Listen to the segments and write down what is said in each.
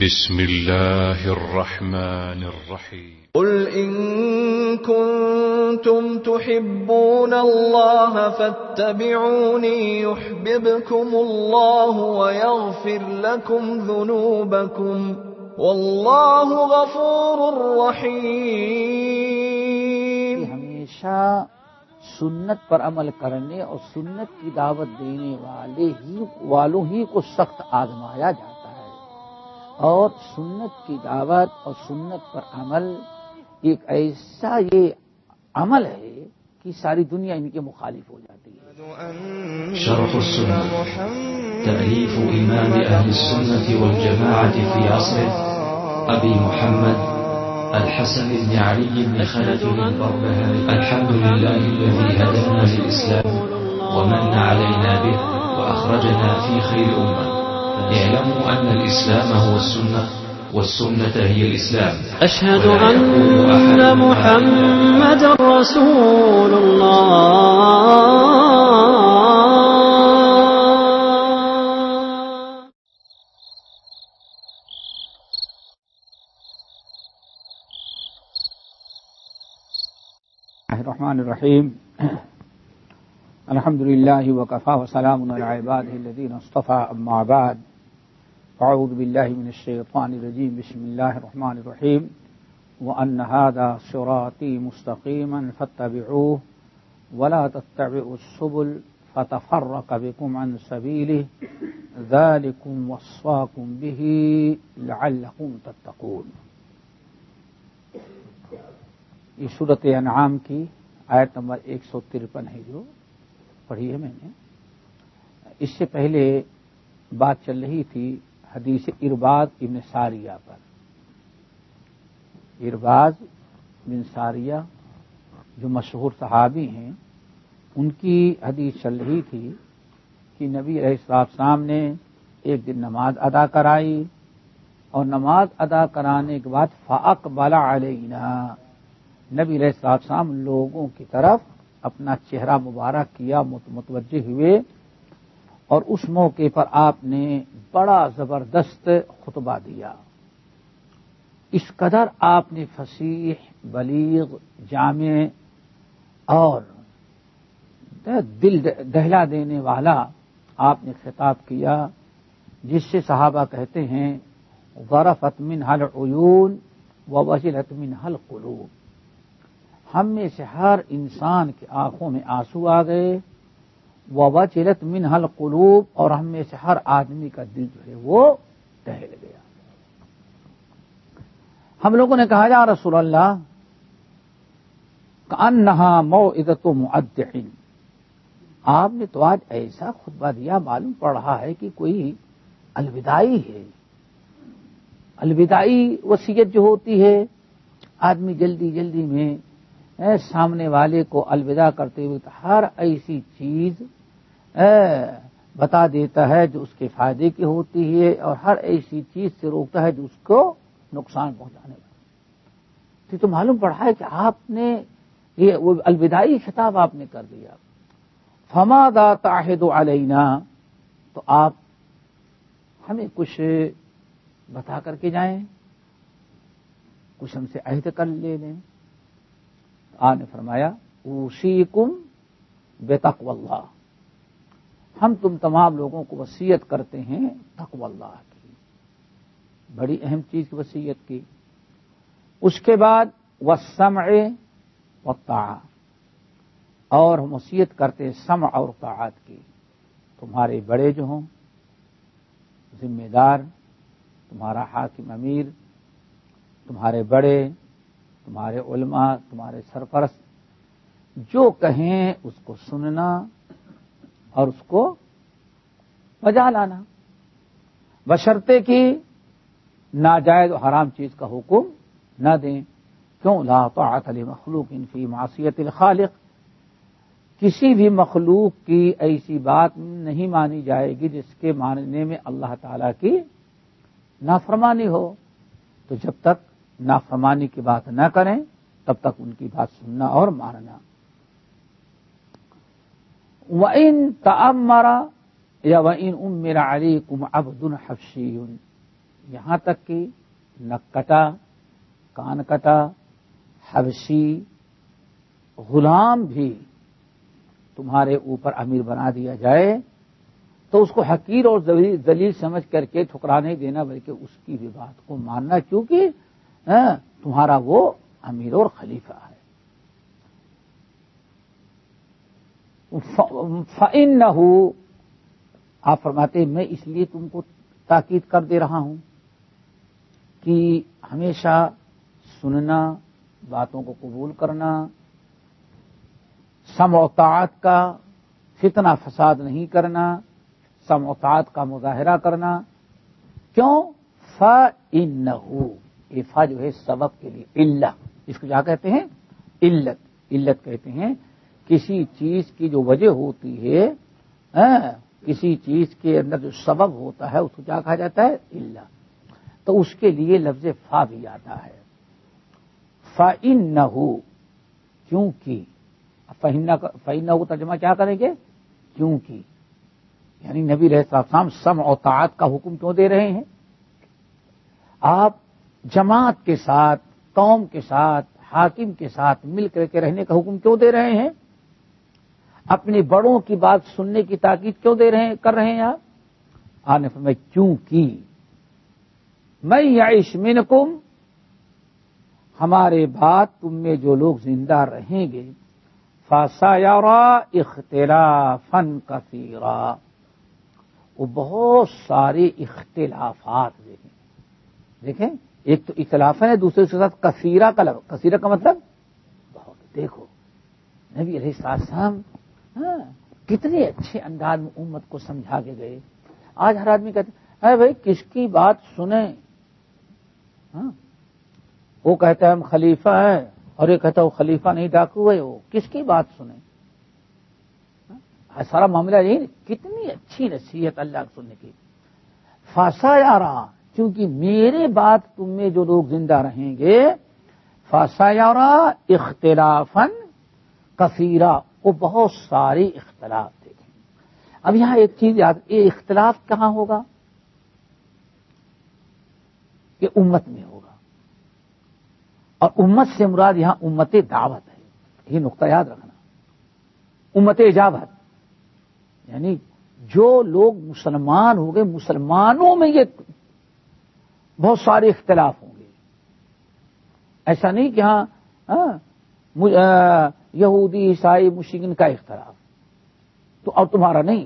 بسم الله الرحمن الرحيم. قل إن كنتم تحبون الله فاتبعوني يحببكم الله ويغفر لكم ذنوبكم والله غفور رحيم. ہمیشہ سنت پر عمل کرنے اور سنت کی دعوت دینے والے ہی والوں ہی کو سخت آزمایا جاتا اور سنت کی دعوت اور سنت پر عمل ایک ایسا یہ عمل ہے کہ ساری دنیا ان کے مخالف ہو جاتی ہے۔ شرح السنة. تأليف إمام أهل السنة والجماعة في عصره أبي محمد الحسن بن علي بن خلف البربهاري الحمد لله الذي هدانا للإسلام ومن علينا به وأخرجنا في خير أمة. اعلموا أن الإسلام هو السنة والسنة هي الإسلام. أشهد أن محمد رسول الله. الرحمن الرحیم الحمد لله وكفى وسلام على عباده الذين اصطفى، أما بعد، أعوذ بالله من الشيطان الرجيم، بسم الله الرحمن الرحيم، وأن هذا صراطي مستقيما فاتبعوه، ولا تتبعوا السبل فتفرق بكم عن سبيله، ذلكم وصاكم به لعلكم تتقون. یہ صورت انعام کی آیت نمبر ایک سو ترپن ہے جو پڑھی ہے میں نے۔ اس سے پہلے بات چل رہی تھی حدیث ارباز ابن ساریہ پر۔ ارباز بن ساریہ جو مشہور صحابی ہیں، ان کی حدیث چل رہی تھی کہ نبی علیہ السلام صاحب نے ایک دن نماز ادا کرائی اور نماز ادا کرانے کے بعد فاق بالا علینا۔ نبی علیہ السلام صاحب لوگوں کی طرف اپنا چہرہ مبارک کیا متوجہ ہوئے اور اس موقع پر آپ نے بڑا زبردست خطبہ دیا۔ اس قدر آپ نے فصیح، بلیغ، جامع اور دل دہلا دینے والا آپ نے خطاب کیا، جس سے صحابہ کہتے ہیں، غرفت من حل عیون و وزلت حل قلوب ہم میں سے ہر انسان کی آنکھوں میں آنسو آ گئے وہ وچلت من حل قلوب اور ہم میں سے ہر آدمی کا دل جو ہے وہ ٹہل گیا۔ ہم لوگوں نے کہا، یا رسول اللہ انہا مو عدت و آپ نے تو آج ایسا خطبہ دیا، معلوم پڑ رہا ہے کہ کوئی الوداعی ہے۔ الوداعی وصیت جو ہوتی ہے، آدمی جلدی جلدی میں اے، سامنے والے کو الوداع کرتے ہوئے تو ہر ایسی چیز بتا دیتا ہے جو اس کے فائدے کی ہوتی ہے اور ہر ایسی چیز سے روکتا ہے جو اس کو نقصان پہنچانے والا تو معلوم پڑا ہے کہ آپ نے یہ وہ الوداعی خطاب آپ نے کر دیا۔ فما دا تاحد علینا تو آپ ہمیں کچھ بتا کر کے جائیں۔ کچھ ہم سے عہد کر لے لیں۔ نے فرمایا اوسی کم بے اللہ. ہم تم تمام لوگوں کو وسیعت کرتے ہیں تقو اللہ کی۔ بڑی اہم چیز کی وسیعت کی۔ اس کے بعد وہ سمع و اور ہم وسیعت کرتے سمع اور طاعت کی۔ تمہارے بڑے جو ہوں، ذمہ دار، تمہارا حاکم امیر، تمہارے بڑے تمہارے علماء، تمہارے سرپرست، جو کہیں اس کو سننا اور اس کو بجا لانا۔ بشرطے کی ناجائز و حرام چیز کا حکم نہ دیں۔ کیوں؟ لا طاعت مخلوق فی معصیت الخالق۔ کسی بھی مخلوق کی ایسی بات نہیں مانی جائے گی جس کے ماننے میں اللہ تعالی کی نافرمانی ہو۔ تو جب تک نافرمانی کی بات نہ کریں، تب تک ان کی بات سننا اور ماننا و ان تعمرا یا و ان ام میرا علی کم ابد الحفشی یہاں تک کہ نک کٹا، کان کٹا، حبشی، غلام بھی تمہارے اوپر امیر بنا دیا جائے، تو اس کو حقیر اور دلیل سمجھ کر کے ٹھکرا نہیں دینا، بلکہ اس کی بھی بات کو ماننا، کیونکہ ہاں، تمہارا وہ امیر اور خلیفہ ہے۔ فن نہ ہو آپ فرماتے میں اس لیے تم کو تاکید کر دے رہا ہوں کہ ہمیشہ سننا، باتوں کو قبول کرنا سموتاعت کا فتنہ فساد نہیں کرنا سموتاعت کا مظاہرہ کرنا۔ کیوں؟ ف ان فا جو ہے سبب کے لیے، علت، اس کو کیا کہتے ہیں؟ علت علت کہتے ہیں۔ کسی چیز کی جو وجہ ہوتی ہے کسی چیز کے اندر جو سبب ہوتا ہے، اس کو کیا کہا جاتا ہے؟ علت۔ تو اس کے لیے لفظ فا بھی آتا ہے۔ فا ان نہ ہو کیونکہ فہین کو ترجمہ کیا کریں گے؟ کیونکہ یعنی نبی رہ صاحب سم اور کا حکم کیوں دے رہے ہیں؟ آپ جماعت کے ساتھ، قوم کے ساتھ، حاکم کے ساتھ مل کر کے رہنے کا حکم کیوں دے رہے ہیں؟ اپنے بڑوں کی بات سننے کی تاکید کیوں دے رہے ہیں، کر رہے ہیں آپ؟ آنے میں کیوں کی؟ میں یعش منکم ہمارے بعد تم میں جو لوگ زندہ رہیں گے فاسا اختلاف فن کثیرا۔ وہ بہت سارے اختلافات دیکھیں دیکھیں ایک تو اختلاف ہے، دوسرے اس کے ساتھ کثیرہ کا لگ کثیرہ کا مطلب بہت، دیکھو، نبی علیہ السلام ہاں کتنے اچھے انداز میں امت کو سمجھا کے گئے. آج ہر آدمی کہتے ہیں بھائی، کس کی بات سنیں؟ ہاں وہ کہتا ہے، ہم خلیفہ ہیں، اور یہ کہتا ہے، وہ خلیفہ نہیں، ڈاکو ہے وہ. کس کی بات سنیں؟ ہاں، سارا معاملہ یہی کتنی اچھی نصیحت اللہ سننے کی. فاسا یا رہا کیونکہ میرے بات تم میں جو لوگ زندہ رہیں گے فاسا یا اختلافن کثیرہ وہ بہت سارے اختلاف دیکھیں۔ اب یہاں ایک چیز یاد، یہ اختلاف کہاں ہوگا؟ کہ امت میں ہوگا۔ اور امت سے مراد یہاں امت دعوت ہے۔ یہ نقطہ یاد رکھنا۔ امت اجابت۔ یعنی جو لوگ مسلمان ہوں گے، مسلمانوں میں یہ بہت سارے اختلاف ہوں گے۔ ایسا نہیں کہ ہاں, ہاں، یہودی عیسائی مشکن کا اختلاف۔ تو اب تمہارا نہیں۔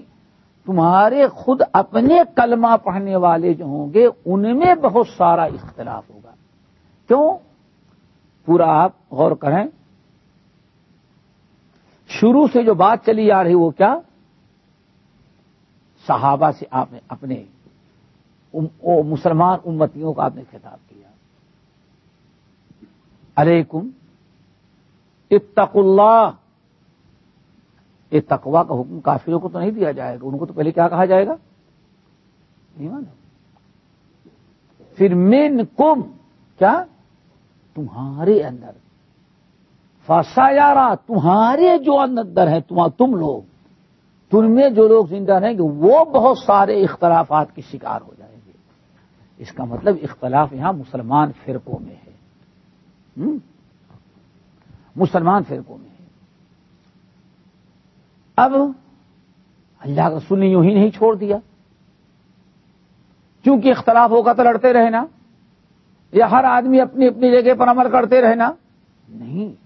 تمہارے خود اپنے کلمہ پڑھنے والے جو ہوں گے ان میں بہت سارا اختلاف ہوگا۔ کیوں؟ پورا آپ غور کریں۔ شروع سے جو بات چلی آ رہی وہ کیا؟ صحابہ سے آپ نے اپنے مسلمان امتیوں کا آپ نے خطاب کیا۔ علیکم اتق اللہ۔ یہ تقوا کا حکم کافروں کو تو نہیں دیا جائے گا، ان کو تو پہلے کیا کہا جائے گا؟ نہیں پھر مین کم کیا؟ تمہارے اندر۔ فاسا یارا تمہارے جو اندر ہے تم لوگ۔ تم میں جو لوگ زندہ رہیں گے، وہ بہت سارے اختلافات کی شکار ہو جائیں اس کا مطلب اختلاف یہاں مسلمان فرقوں میں ہے۔ مسلمان فرقوں میں ہے۔ اب اللہ کا رسول نے یوں ہی نہیں چھوڑ دیا۔ کیونکہ اختلاف ہوگا تو لڑتے رہنا۔ یا ہر آدمی اپنی اپنی جگہ پر عمل کرتے رہنا۔ نہیں۔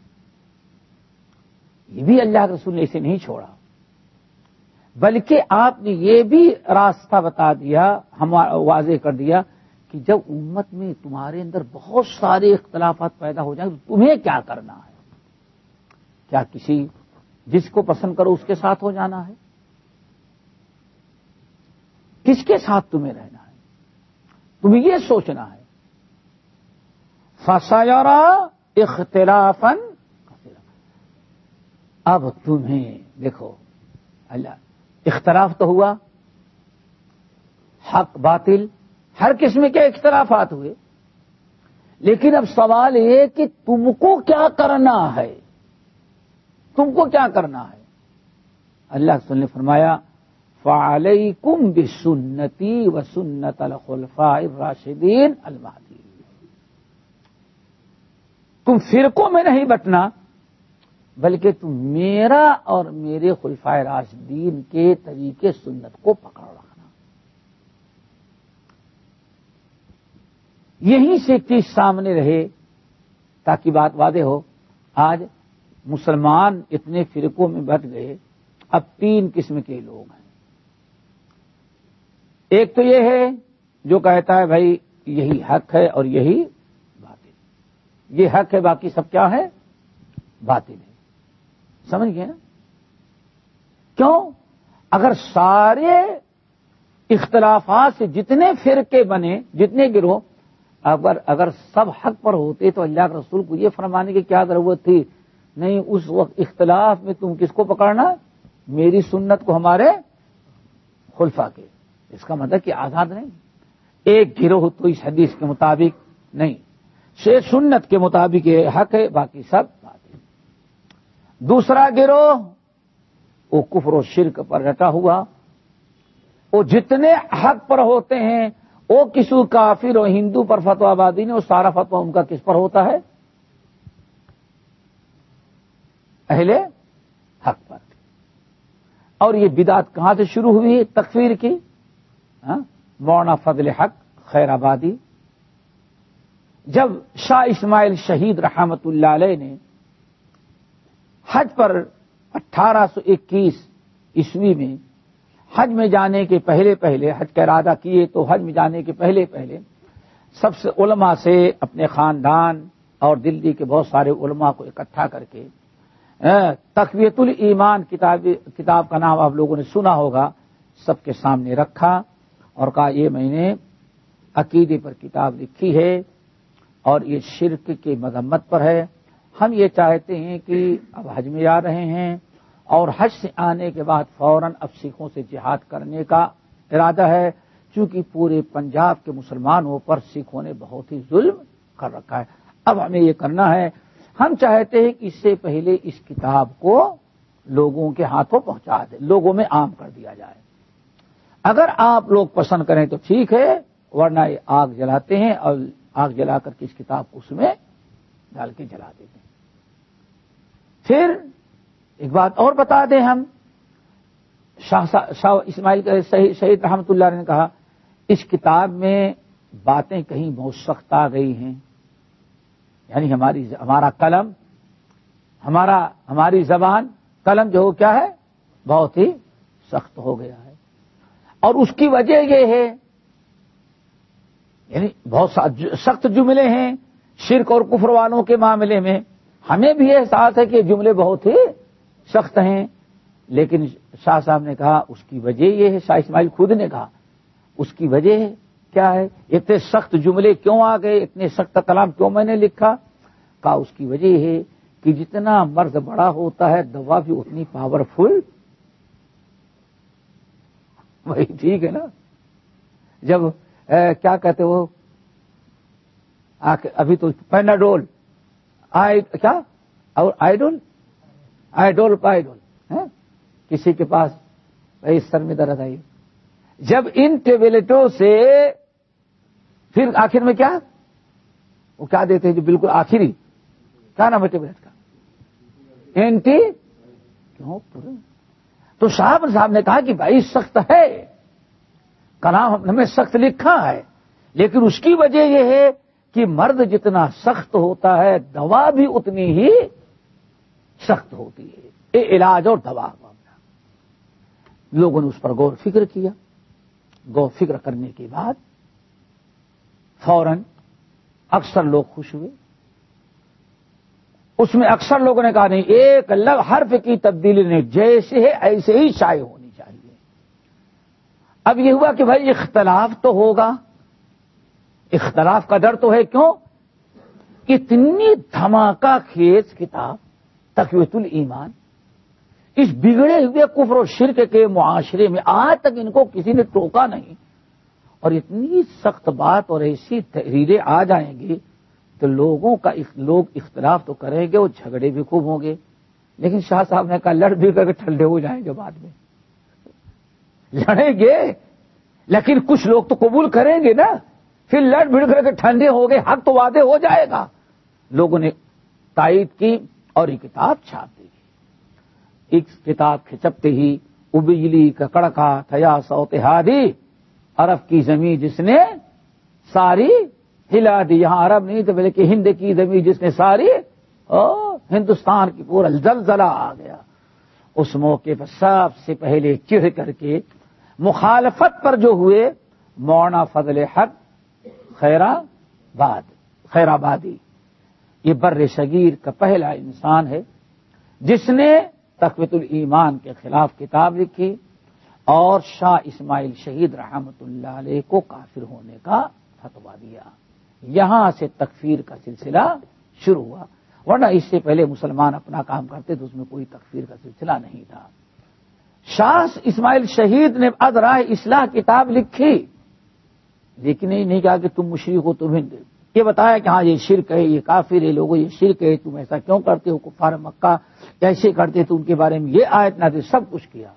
یہ بھی اللہ کے رسول نے اسے نہیں چھوڑا۔ بلکہ آپ نے یہ بھی راستہ بتا دیا، ہم واضح کر دیا کہ جب امت میں تمہارے اندر بہت سارے اختلافات پیدا ہو جائیں تو تمہیں کیا کرنا ہے؟ کیا کسی جس کو پسند کرو اس کے ساتھ ہو جانا ہے؟ کس کے ساتھ تمہیں رہنا ہے؟ تمہیں یہ سوچنا ہے فسایارا اختلافن اب تمہیں دیکھو، اللہ، اختلاف تو ہوا، حق باطل ہر قسم کے اختلافات ہوئے۔ لیکن اب سوال یہ کہ تم کو کیا کرنا ہے؟ تم کو کیا کرنا ہے؟ اللہ نے فرمایا فعلیکم بسنتی و سنت الخلفاء الراشدین المہدی تم فرقوں میں نہیں بٹنا، بلکہ تم میرا اور میرے خلفائے راشدین کے طریقے سنت کو پکڑ رکھنا یہیں سے ایک چیز سامنے رہے تاکہ بات واضح ہو۔ آج مسلمان اتنے فرقوں میں بٹ گئے، اب تین قسم کے لوگ ہیں۔ ایک تو یہ ہے، جو کہتا ہے، بھائی، یہی حق ہے اور یہی باطل۔ یہ حق ہے، باقی سب کیا ہے؟ باطل ہے۔ سمجھ گئے نا؟ کیوں؟ اگر سارے اختلافات سے جتنے فرقے بنے، جتنے گروہ اگر اگر سب حق پر ہوتے تو اللہ کے رسول کو یہ فرمانے کی کیا ضرورت تھی؟ نہیں، اس وقت اختلاف میں تم کس کو پکڑنا؟ میری سنت کو ہمارے خلفا کے۔ اس کا مطلب کہ آزاد نہیں۔ ایک گروہ تو اس حدیث کے مطابق نہیں۔ شیر سنت کے مطابق یہ حق ہے، باقی سب بات ہے۔ دوسرا گروہ، وہ کفر و شرک پر رٹا ہوا۔ وہ جتنے حق پر ہوتے ہیں وہ کسی کافر اور ہندو پر فتوا آبادی نے وہ سارا فتوا ان کا کس پر ہوتا ہے؟ اہل حق پر۔ اور یہ بدات کہاں سے شروع ہوئی؟ تکفیر کی۔ ہاں؟ مولانا فضل حق، خیر آبادی۔ جب شاہ اسماعیل شہید رحمت اللہ علیہ نے حج پر اٹھارہ سو اکیس عیسوی میں حج میں جانے کے پہلے پہلے، حج کا ارادہ کیے تو حج میں جانے کے پہلے پہلے، سب سے علماء سے اپنے خاندان اور دلی کے بہت سارے علماء کو اکٹھا کر کے تقویت الایمان کتاب کتاب کا نام آپ لوگوں نے سنا ہوگا، سب کے سامنے رکھا اور کہا یہ میں نے عقیدے پر کتاب لکھی ہے اور یہ شرک کی مذمت پر ہے۔ ہم یہ چاہتے ہیں کہ اب حج میں آ رہے ہیں اور حج سے آنے کے بعد فوراً اب سکھوں سے جہاد کرنے کا ارادہ ہے۔ چونکہ پورے پنجاب کے مسلمانوں پر سکھوں نے بہت ہی ظلم کر رکھا ہے۔ اب ہمیں یہ کرنا ہے، ہم چاہتے ہیں کہ اس سے پہلے اس کتاب کو لوگوں کے ہاتھوں پہنچا دیں، لوگوں میں عام کر دیا جائے۔ اگر آپ لوگ پسند کریں تو ٹھیک ہے، ورنہ یہ آگ جلاتے ہیں اور آگ جلا کر کے اس کتاب کو اس میں ڈال کے جلا دیتے ہیں۔ پھر ایک بات اور بتا دیں ہم۔ شاہ شاہ اسماعیل شہید رحمت اللہ نے کہا، اس کتاب میں باتیں کہیں بہت سخت آ گئی ہیں۔ یعنی ہماری ہمارا قلم، ہمارا، ہماری زبان، قلم جو کیا ہے، بہت ہی سخت ہو گیا ہے۔ اور اس کی وجہ یہ ہے یعنی بہت سخت جملے ہیں شرک اور کفر والوں کے معاملے میں۔ ہمیں بھی احساس ہے کہ جملے بہت ہی سخت ہیں، لیکن شاہ صاحب نے کہا، اس کی وجہ یہ ہے، شاہ اسماعیل خود نے کہا، اس کی وجہ کیا ہے؟ اتنے سخت جملے کیوں آ گئے؟ اتنے سخت کلام کیوں میں نے لکھا؟ کہا، اس کی وجہ ہے کہ جتنا مرد بڑا ہوتا ہے، دوا بھی اتنی پاورفل وہی ٹھیک ہے نا؟ جب کیا کہتے وہ ابھی تو پیناڈول کیا؟ اور آئیڈول آئیڈول پائیڈول ہاں؟ کسی کے پاس سر میں درد آئی۔ جب ان ٹیبلٹوں سے پھر آخر میں کیا؟ وہ کیا دیتے ہیں جو بالکل آخری۔ کیا نام ہے ٹیبلٹ کا؟ اینٹی؟ کیوں؟ تو صاحب صاحب نے کہا کہ بھائی سخت ہے۔ کلام ہم نے سخت لکھا ہے۔ لیکن اس کی وجہ یہ ہے کہ مرد جتنا سخت ہوتا ہے، دوا بھی اتنی ہی سخت ہوتی ہے۔ یہ علاج اور دوا معاملہ۔ لوگوں نے اس پر غور فکر کیا۔ غور فکر کرنے کے بعد فوراً اکثر لوگ خوش ہوئے۔ اس میں اکثر لوگوں نے کہا، نہیں، ایک الگ حرف کی تبدیلی نہیں جیسے ہے ایسے ہی شائع ہونی چاہیے۔ اب یہ ہوا کہ بھائی، اختلاف تو ہوگا۔ اختلاف کا ڈر تو ہے۔ کیوں؟ اتنی دھماکہ خیز کتاب تقویت الایمان۔ اس بگڑے ہوئے کفر و شرک کے معاشرے میں آج تک ان کو کسی نے ٹوکا نہیں۔ اور اتنی سخت بات اور ایسی تحریریں آ جائیں گی تو لوگوں کا لوگ اختلاف تو کریں گے اور جھگڑے بھی خوب ہوں گے۔ لیکن شاہ صاحب نے کہا، لڑ بھی کر کے ٹھنڈے ہو جائیں گے بعد میں۔ لڑیں گے، لیکن کچھ لوگ تو قبول کریں گے نا۔ پھر لڑ بھڑ کر کے ٹھنڈے ہو گئے، حق تو وعدے ہو جائے گا۔ لوگوں نے تائید کی۔ اور یہ کتاب چھاپ دی ایک کتاب کھچپتے ہی ابجلی کا کڑکا تھیا سوتہادی عرب کی زمین جس نے ساری ہلا دی۔ یہاں عرب نہیں تو بلکہ ہند کی زمین جس نے ساری ہندوستان کی پورا زلزلہ آ گیا۔ اس موقع پر سب سے پہلے چڑھ کر کے مخالفت پر جو ہوئے مونا فضل حق خیرا باد خیرآبادی۔ یہ بر شگیر کا پہلا انسان ہے، جس نے تقویت الایمان کے خلاف کتاب لکھی اور شاہ اسماعیل شہید رحمت اللہ علیہ کو کافر ہونے کا فتوا دیا۔ یہاں سے تکفیر کا سلسلہ شروع ہوا۔ ورنہ اس سے پہلے مسلمان اپنا کام کرتے تو اس میں کوئی تکفیر کا سلسلہ نہیں تھا۔ شاہ اسماعیل شہید نے اد رائے اصلاح کتاب لکھی، لیکن یہ نہیں کہا کہ تم مشرق ہو تم یہ بتایا کہ ہاں یہ شرک ہے، یہ کافر ہے، لوگوں، یہ شرک ہے، تم ایسا کیوں کرتے ہو؟ کفار مکہ ایسے کرتے تو ان کے بارے میں یہ آیت نہ سب کچھ کیا۔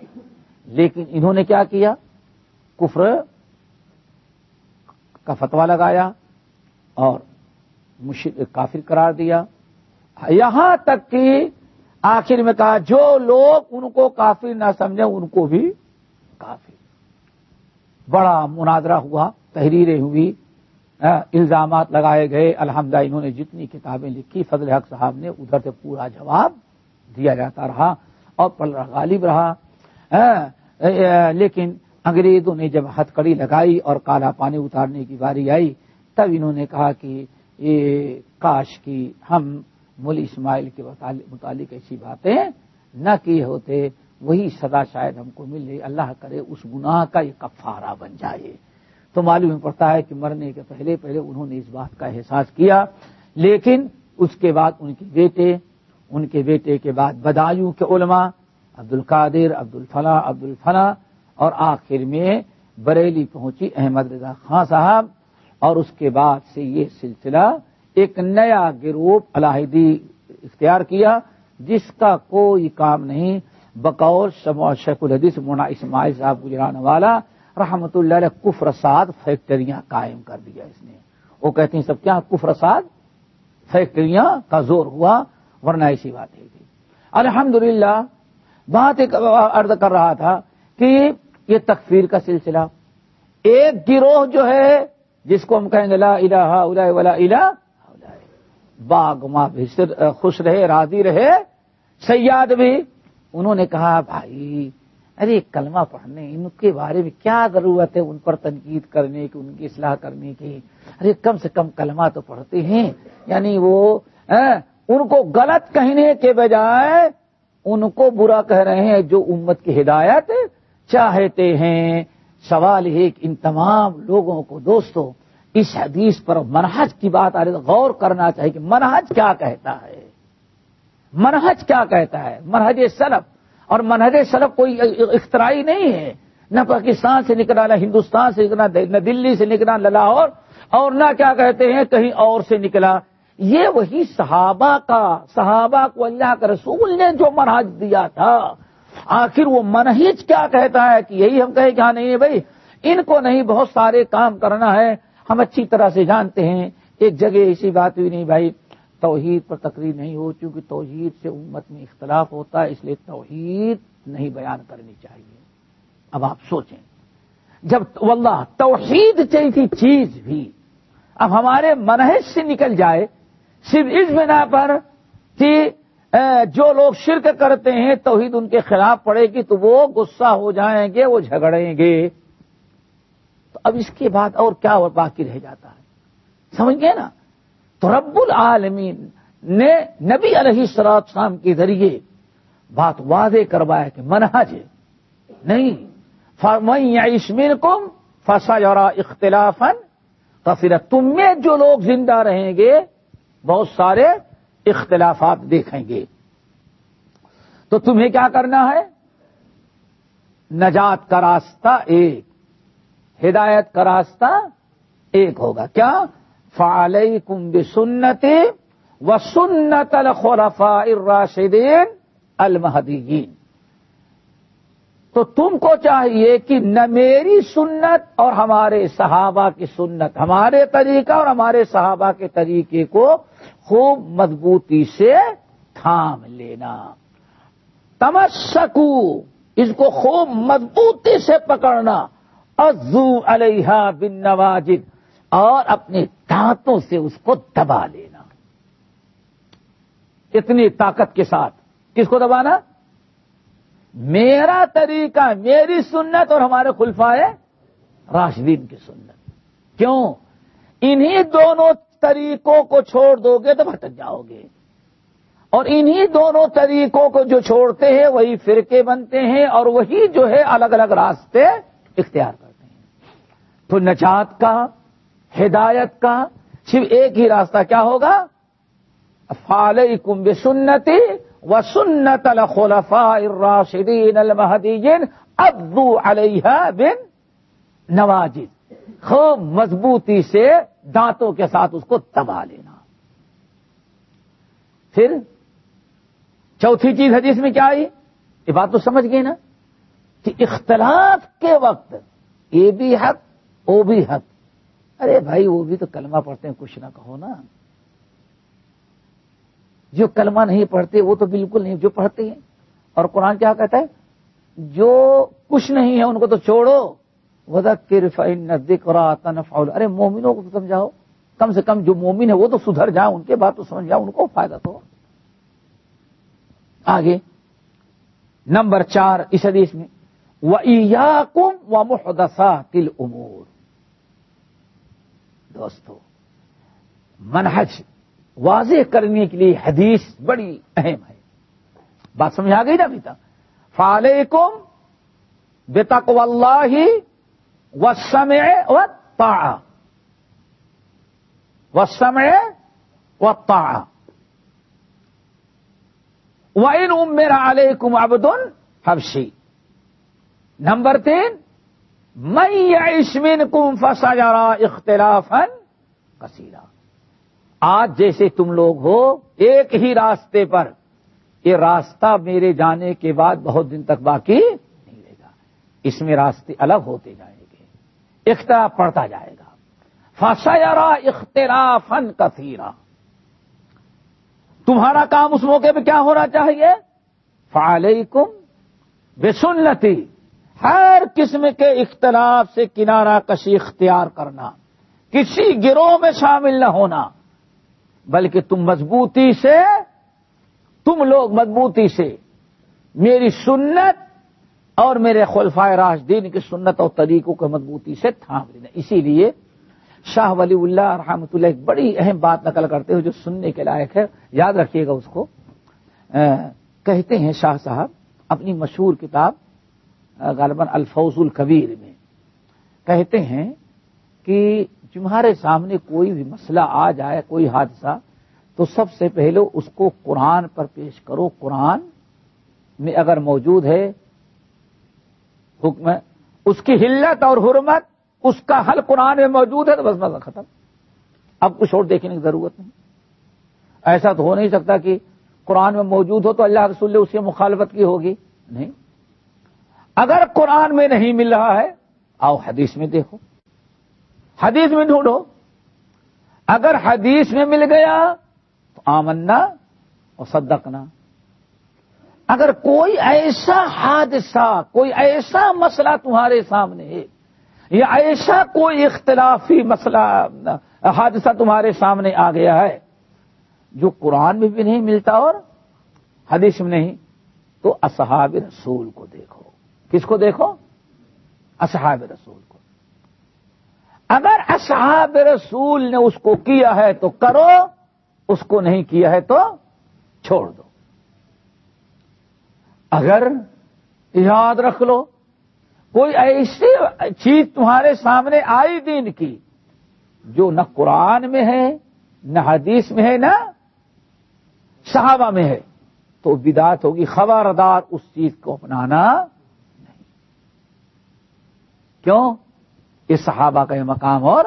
لیکن انہوں نے کیا کیا؟ کفر کا فتوا لگایا اور کافر قرار دیا۔ یہاں تک کہ آخر میں کہا، جو لوگ ان کو کافر نہ سمجھے ان کو بھی کافر۔ بڑا مناظرہ ہوا، تحریریں ہوئی۔ ہاں، الزامات لگائے گئے۔ الحمدہ انہوں نے جتنی کتابیں لکھی، فضل حق صاحب نے، ادھر سے پورا جواب دیا جاتا رہا اور پل غالب رہا۔ ہاں، لیکن انگریزوں نے جب ہتھ کڑی لگائی اور کالا پانی اتارنے کی باری آئی، تب انہوں نے کہا کہ یہ کاش کی ہم ملی اسماعیل کے متعلق ایسی باتیں نہ کیے ہوتے، وہی سدا شاید ہم کو مل رہی اللہ کرے اس گناہ کا یہ کفارہ بن جائے۔ تو معلوم پڑتا ہے کہ مرنے کے پہلے پہلے انہوں نے اس بات کا احساس کیا، لیکن اس کے بعد ان کے بیٹے، ان کے بیٹے کے بعد بدایوں کے علماء عبد القادر عبد الفلاح عبد الفلاح اور آخر میں بریلی پہنچی احمد رضا خان صاحب، اور اس کے بعد سے یہ سلسلہ ایک نیا گروپ علاحدی اختیار کیا، جس کا کوئی کام نہیں، بقول شیخ الحدیث مونا اسماعیل صاحب گجرانے والا رحمت اللہ علیہ کفرساد فیکٹریاں قائم کر دیا اس نے۔ وہ کہتے ہیں سب کیا کفرساد فیکٹریاں کا زور ہوا، ورنہ ایسی بات ہے تھی۔ الحمد بات ایک عرض کر رہا تھا کہ یہ تکفیر کا سلسلہ، ایک گروہ جو ہے، جس کو ہم کہیں گے لا الہ الا ولا الہ باغ ماں خوش رہے، راضی رہے، سیاد بھی، انہوں نے کہا، بھائی ارے کلمہ پڑھنے، ان کے بارے میں کیا ضرورت ہے ان پر تنقید کرنے کی، ان کی اصلاح کرنے کی؟ ارے کم سے کم کلمہ تو پڑھتے ہیں یعنی وہ ہاں، ان کو غلط کہنے کے بجائے ان کو برا کہہ رہے ہیں جو امت کی ہدایت چاہتے ہیں۔ سوال ہے کہ ان تمام لوگوں کو دوستوں اس حدیث پر منہج کی بات آ رہی غور کرنا چاہیے کہ منہج کیا کہتا ہے؟ منہج کیا کہتا ہے؟ منہج سلف اور منہج سلف کوئی اختراعی نہیں ہے۔ نہ پاکستان سے نکلا، نہ ہندوستان سے نکلا، نہ دلی سے نکلا، نہ لاہور۔ اور نہ کیا کہتے ہیں، کہیں اور سے نکلا۔ یہ وہی صحابہ کا، صحابہ کو اللہ کا رسول نے جو منہج دیا تھا۔ آخر وہ منہج کیا کہتا ہے کہ یہی ہم کہیں کہ ہاں نہیں بھائی، ان کو نہیں، بہت سارے کام کرنا ہے۔ ہم اچھی طرح سے جانتے ہیں۔ ایک جگہ ایسی بات بھی نہیں بھائی۔ توحید پر تقریر نہیں ہو چونکہ توحید سے امت میں اختلاف ہوتا ہے، اس لیے توحید نہیں بیان کرنی چاہیے۔ اب آپ سوچیں، جب واللہ توحید چاہیے چیز بھی اب ہمارے منہج سے نکل جائے، صرف اس بنا پر کہ جو لوگ شرک کرتے ہیں، توحید ان کے خلاف پڑے گی تو وہ غصہ ہو جائیں گے، وہ جھگڑیں گے۔ تو اب اس کے بعد اور کیا اور باقی رہ جاتا ہے؟ سمجھ گئے نا؟ تو رب العالمین نے نبی علیہ سراب شام کے ذریعے بات واضح کروایا کہ منہج ہے۔ نہیں۔ فرمین کم فسا یورا اختلاف تو تم میں جو لوگ زندہ رہیں گے، بہت سارے اختلافات دیکھیں گے۔ تو تمہیں کیا کرنا ہے؟ نجات کا راستہ ایک، ہدایت کا راستہ ایک ہوگا۔ کیا؟ فعلیکم بسنتی و سنت الخلفاء الراشدین المہدیین تو تم کو چاہیے کہ نہ میری سنت اور ہمارے صحابہ کی سنت، ہمارے طریقہ اور ہمارے صحابہ کے طریقے کو خوب مضبوطی سے تھام لینا۔ تمسکو، اس کو خوب مضبوطی سے پکڑنا۔ ازو علیہ بن نواجد اور اپنے دانتوں سے اس کو دبا لینا۔ اتنی طاقت کے ساتھ۔ کس کو دبانا؟ میرا طریقہ، میری سنت اور ہمارے خلفائے راشدین کی سنت۔ کیوں؟ انہی دونوں طریقوں کو چھوڑ دو گے تو بھٹک جاؤ گے۔ اور انہی دونوں طریقوں کو جو چھوڑتے ہیں، وہی فرقے بنتے ہیں اور وہی جو ہے الگ الگ راستے اختیار کرتے ہیں۔ تو نجات کا ہدایت کا صرف ایک ہی راستہ کیا ہوگا؟ فال کمب سنتی و سنت الخلفاء الراشدین المحدین ابو علیہ بن نوازد خوب مضبوطی سے دانتوں کے ساتھ اس کو دبا لینا۔ پھر چوتھی چیز حدیث میں کیا آئی؟ یہ بات تو سمجھ گئے نا کہ اختلاف کے وقت یہ بھی حق، وہ بھی حق۔ ارے بھائی، وہ بھی تو کلمہ پڑھتے ہیں، کچھ نہ کہو نا۔ جو کلمہ نہیں پڑھتے، وہ تو بالکل نہیں، جو پڑھتے ہیں۔ اور قرآن کیا کہتا ہے؟ جو کچھ نہیں ہے، ان کو تو چھوڑو۔ ودا نزدیک اور ارے، مومنوں کو تو سمجھاؤ۔ کم سے کم جو مومن ہے، وہ تو سدھر جائیں ان کے بات تو سمجھ جاؤ، ان کو فائدہ تو۔ آگے، نمبر چار اس حدیث میں۔ وہ کم و محدثہ تل امور دوستو، منہج واضح کرنے کے لیے حدیث بڑی اہم ہے۔ بات سمجھ آ گئی نا ابھی تک؟ فالکم بے تک اللہ و سمے و تا و سمے و تا و ان میرا علیکم ابدن نمبر تین میں عشمن کم فسا جا اختلاف کثیرہ آج جیسے تم لوگ ہو، ایک ہی راستے پر۔ یہ راستہ میرے جانے کے بعد بہت دن تک باقی نہیں رہے گا۔ اس میں راستے الگ ہوتے جائیں گے۔ اختلاف پڑتا جائے گا۔ فسا اختلاف کثیرہ تمہارا کام اس موقع پہ کیا ہونا چاہیے؟ فعلیکم بے سنتی ہر قسم کے اختلاف سے کنارہ کشی اختیار کرنا، کسی گروہ میں شامل نہ ہونا، بلکہ تم مضبوطی سے، تم لوگ مضبوطی سے، میری سنت اور میرے خلفائے راشدین کی سنت اور طریقوں کو مضبوطی سے تھام لینا۔ اسی لیے شاہ ولی اللہ رحمۃ اللہ ایک بڑی اہم بات نقل کرتے ہوئے جو سننے کے لائق ہے، یاد رکھیے گا اس کو۔ کہتے ہیں شاہ صاحب، اپنی مشہور کتاب غالباً الفوز القبیر میں۔ کہتے ہیں کہ تمہارے سامنے کوئی بھی مسئلہ آ جائے، کوئی حادثہ، تو سب سے پہلے اس کو قرآن پر پیش کرو۔ قرآن میں اگر موجود ہے حکم، اس کی حلت اور حرمت، اس کا حل قرآن میں موجود ہے تو بس مسئلہ ختم۔ اب کچھ اور دیکھنے کی ضرورت نہیں۔ ایسا تو ہو نہیں سکتا کہ قرآن میں موجود ہو تو اللہ رسول اس کی مخالفت کی ہوگی۔ نہیں۔ اگر قرآن میں نہیں مل رہا ہے، آؤ حدیث میں دیکھو۔ حدیث میں ڈھونڈو۔ اگر حدیث میں مل گیا تو آمنا اور صدقنا۔ اگر کوئی ایسا حادثہ، کوئی ایسا مسئلہ تمہارے سامنے ہے یا ایسا کوئی اختلافی مسئلہ، حادثہ تمہارے سامنے آ گیا ہے، جو قرآن میں بھی نہیں ملتا اور حدیث میں نہیں، تو اصحاب رسول کو دیکھو۔ کس کو دیکھو؟ اصحاب رسول کو۔ اگر اصحاب رسول نے اس کو کیا ہے تو کرو، اس کو نہیں کیا ہے تو چھوڑ دو۔ اگر یاد رکھ لو، کوئی ایسی چیز تمہارے سامنے آئی دین کی جو نہ قرآن میں ہے، نہ حدیث میں ہے، نہ صحابہ میں ہے، تو بدات ہوگی، خبردار اس چیز کو اپنانا کیوں؟ اس صحابہ کا یہ مقام اور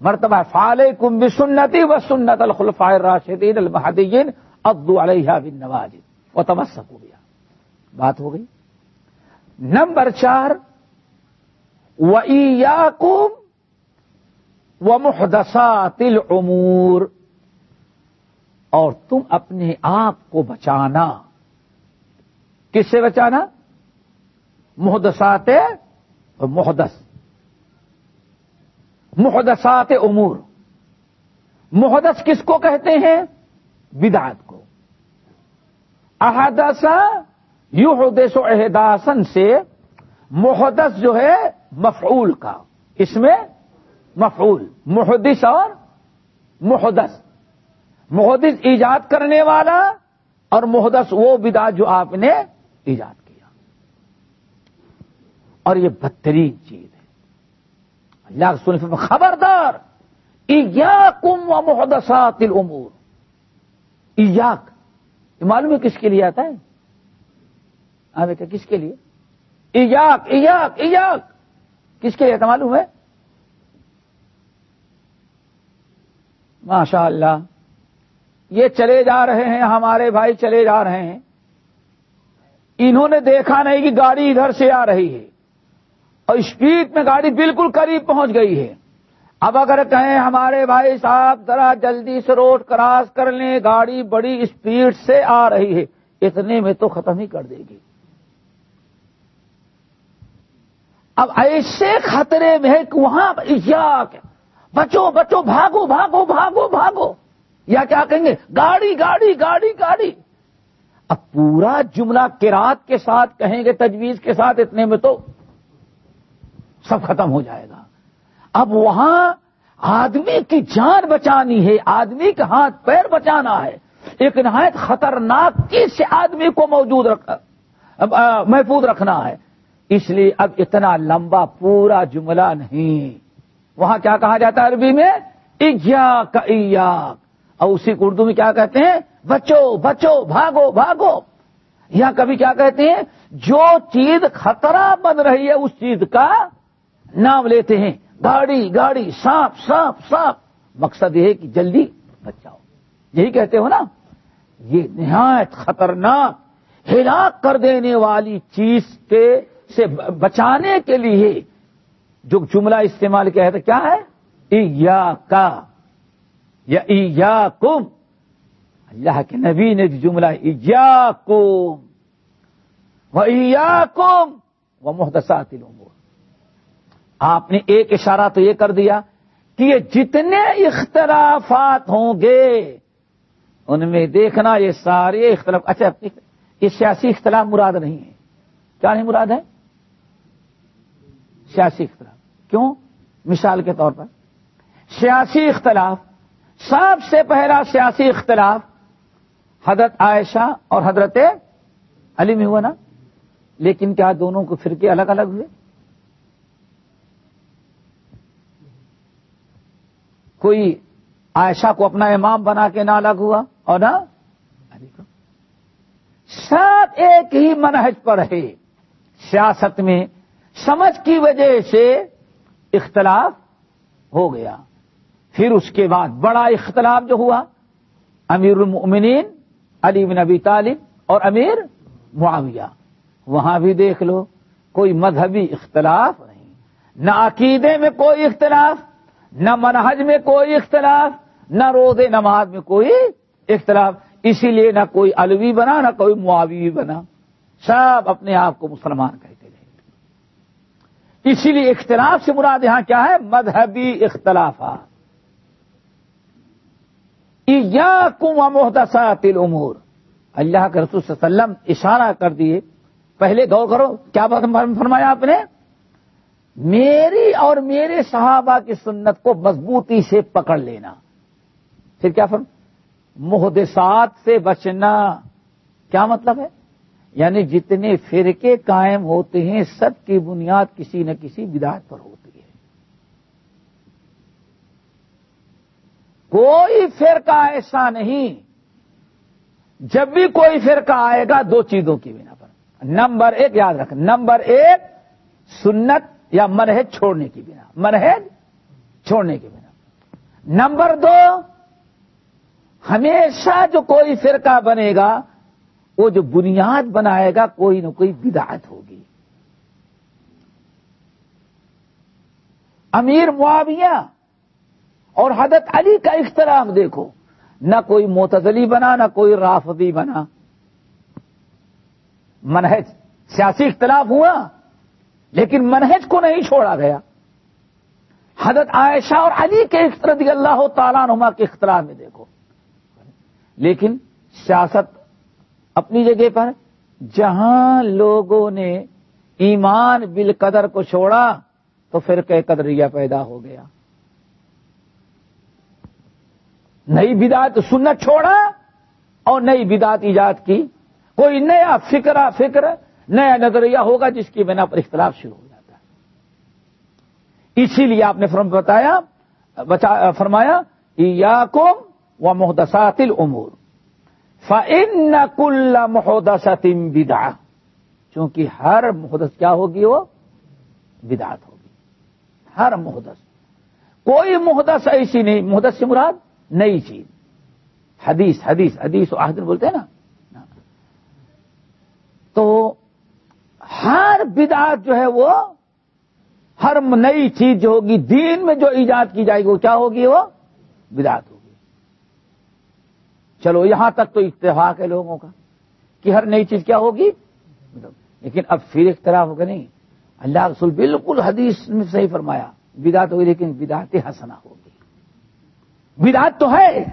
مرتبہ فال کم بھی سنتی و سنت الخلفاء راشدین المحدین عبد علیہ بن نواز و تمسک ہو گیا بات ہو گئی؟ نمبر چار و ایاکم و محدثات العمور. اور تم اپنے آپ کو بچانا. کس سے بچانا؟ محدثات محدث۔ محدثات امور۔ محدث کس کو کہتے ہیں؟ بدعت کو۔ احدث یو حدیث و احداسن سے محدث جو ہے مفعول کا۔ اس میں مفعول، محدث اور محدث۔ محدث ایجاد کرنے والا اور محدث وہ بدا جو آپ نے ایجاد اور یہ بدترین چیز ہے۔ اللہ سن خبردار! کم و محدثات الامور۔ ایاک، یہ معلوم ہے کس کے لیے آتا ہے؟ ہاں بیٹا، کس کے لیے؟ ایاک ایاک ایاک۔ کس کے لیے آتا معلوم ہے؟ ماشاء اللہ یہ چلے جا رہے ہیں، ہمارے بھائی چلے جا رہے ہیں۔ انہوں نے دیکھا نہیں کہ گاڑی ادھر سے آ رہی ہے۔ اور اسپیڈ میں گاڑی بالکل قریب پہنچ گئی ہے۔ اب اگر کہیں ہمارے بھائی صاحب ذرا جلدی سے روڈ کراس کر لیں، گاڑی بڑی اسپیڈ سے آ رہی ہے، اتنے میں تو ختم ہی کر دے گی۔ اب ایسے خطرے میں ہے کہ وہاں بچو بچو بھاگو بھاگو بھاگو بھاگو۔ یا کیا کہیں گے؟ گاڑی گاڑی گاڑی گاڑی۔ اب پورا جملہ کراط کے ساتھ کہیں گے، تجویز کے ساتھ، اتنے میں تو سب ختم ہو جائے گا۔ اب وہاں آدمی کی جان بچانی ہے، آدمی کے ہاتھ پیر بچانا ہے۔ ایک نہایت خطرناک چیز سے آدمی کو موجود رکھ محفوظ رکھنا ہے۔ اس لیے اب اتنا لمبا پورا جملہ نہیں۔ وہاں کیا کہا جاتا ہے عربی میں؟ ایا اور اسی کو اردو میں کیا کہتے ہیں؟ بچو بچو، بھاگو بھاگو۔ یا کبھی کیا کہتے ہیں؟ جو چیز خطرہ بن رہی ہے، اس چیز کا نام لیتے ہیں گاڑی گاڑی، سانپ سانپ سانپ۔ مقصد یہ ہے کہ جلدی بچاؤ۔ یہی کہتے ہو نا، یہ نہایت خطرناک، ہلاک کر دینے والی چیز کے سے بچانے کے لیے جو جملہ استعمال کیا ہے تو کیا ہے؟ یا کا یا یا کم اللہ کے نبی نے جملہ یا کم وہ کم وہ محدثات الامور۔ آپ نے ایک اشارہ تو یہ کر دیا کہ یہ جتنے اختلافات ہوں گے، ان میں دیکھنا یہ سارے اختلاف اچھا یہ سیاسی اختلاف مراد نہیں ہے۔ کیا نہیں مراد ہے؟ سیاسی اختلاف۔ کیوں؟ مثال کے طور پر۔ سیاسی اختلاف، سب سے پہلا سیاسی اختلاف حضرت عائشہ اور حضرت علی میں ہوا نا۔ لیکن کیا دونوں کو فرقے الگ الگ ہوئے؟ کوئی عائشہ کو اپنا امام بنا کے نہ الگ ہوا اور نہ سب ایک ہی منہج پر ہے۔ سیاست میں سمجھ کی وجہ سے اختلاف ہو گیا۔ پھر اس کے بعد بڑا اختلاف جو ہوا۔ امیر المؤمنین علی بن نبی طالب اور امیر معاویہ۔ وہاں بھی دیکھ لو، کوئی مذہبی اختلاف نہیں۔ نہ عقیدے میں کوئی اختلاف۔ نہ منہج میں کوئی اختلاف، نہ روز نماز میں کوئی اختلاف، اسی لیے نہ کوئی الوی بنا، نہ کوئی معاوی بنا۔ سب اپنے آپ کو مسلمان کہتے رہے۔ اسی لیے اختلاف سے مراد یہاں کیا ہے؟ مذہبی اختلافات۔ یا کم محدثات الامور۔ اللہ کے رسول صلی اللہ علیہ وسلم اشارہ کر دیے۔ پہلے غور کرو، کیا بات فرمایا آپ نے؟ میری اور میرے صحابہ کی سنت کو مضبوطی سے پکڑ لینا۔ پھر کیا فرم؟ محدثات سے بچنا۔ کیا مطلب ہے؟ یعنی جتنے فرقے قائم ہوتے ہیں، سب کی بنیاد کسی نہ کسی بدایت پر ہوتی ہے۔ کوئی فرقہ ایسا نہیں۔ جب بھی کوئی فرقہ آئے گا دو چیزوں کی بنا پر۔ نمبر ایک، یاد رکھ، نمبر ایک، سنت یا منہج چھوڑنے کی بنا۔ منہج چھوڑنے کی بنا۔ نمبر دو، ہمیشہ جو کوئی فرقہ بنے گا، وہ جو بنیاد بنائے گا، کوئی نہ کوئی بدعت ہوگی۔ امیر معاویہ اور حضرت علی کا اختلاف دیکھو۔ نہ کوئی معتزلی بنا، نہ کوئی رافضی بنا۔ منہج سیاسی اختلاف ہوا۔ لیکن منہج کو نہیں چھوڑا گیا۔ حضرت عائشہ اور علی کے رضی اللہ تعالیٰ نما کے اختلاف میں دیکھو۔ لیکن سیاست اپنی جگہ پر جہاں لوگوں نے ایمان بالقدر کو چھوڑا تو پھر کہ قدریہ پیدا ہو گیا۔ نئی بدات سنت چھوڑا اور نئی بدات ایجاد کی۔ کوئی نیا فکر فکر نیا نظریہ ہوگا جس کی بنا پر اختلاف شروع ہو جاتا ہے۔ اسی لیے آپ نے فرم بتایا فرمایا یا کوم و محدثات العمور فن کل محدثت بدا چونکہ ہر محدث کیا ہوگی وہ؟ بدعت ہوگی۔ ہر محدث۔ کوئی محدث ایسی نہیں، محدث سے مراد نئی چیز۔ حدیث حدیث حدیث و آدر بولتے ہیں نا۔ تو ہر بدعت جو ہے وہ، ہر نئی چیز جو ہوگی، دین میں جو ایجاد کی جائے گی، وہ کیا ہوگی؟ وہ بدعت ہوگی۔ چلو، یہاں تک تو اتفاق ہے لوگوں کا کہ ہر نئی چیز کیا ہوگی؟ لیکن اب پھر اختلاف ہوگا، نہیں۔ اللہ رسول بالکل حدیث میں صحیح فرمایا، بدعت ہوگی لیکن بدعت ہنسنا ہوگی۔ بدعت تو ہے،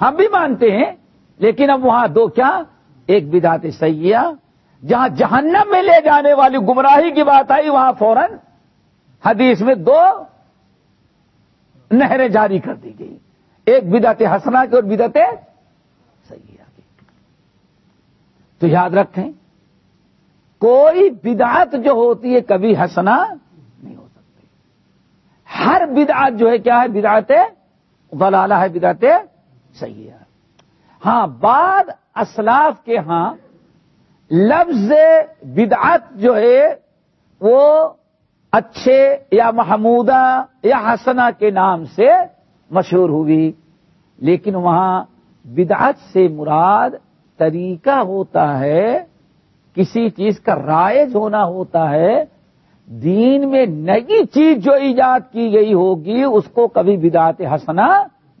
ہم بھی مانتے ہیں، لیکن اب وہاں دو، کیا؟ ایک بدعت سیاح جہاں جہنم میں لے جانے والی گمراہی کی بات آئی، وہاں فوراً حدیث میں دو نہریں جاری کر دی گئی ایک بدعت ہسنا کی اور بدعت سیاح کی۔ تو یاد رکھیں، کوئی بدعت جو ہوتی ہے، کبھی ہسنا نہیں ہو سکتی۔ ہر بدعت جو ہے، کیا ہے؟ بدعت غلالہ ہے، بدعت سیاح ہاں بعد اسلاف کے ہاں لفظ بدعت جو ہے، وہ اچھے یا محمودہ یا حسنا کے نام سے مشہور ہوئی لیکن وہاں بدعت سے مراد طریقہ ہوتا ہے، کسی چیز کا رائج ہونا ہوتا ہے۔ دین میں نئی چیز جو ایجاد کی گئی ہوگی، اس کو کبھی بدعت ہسنا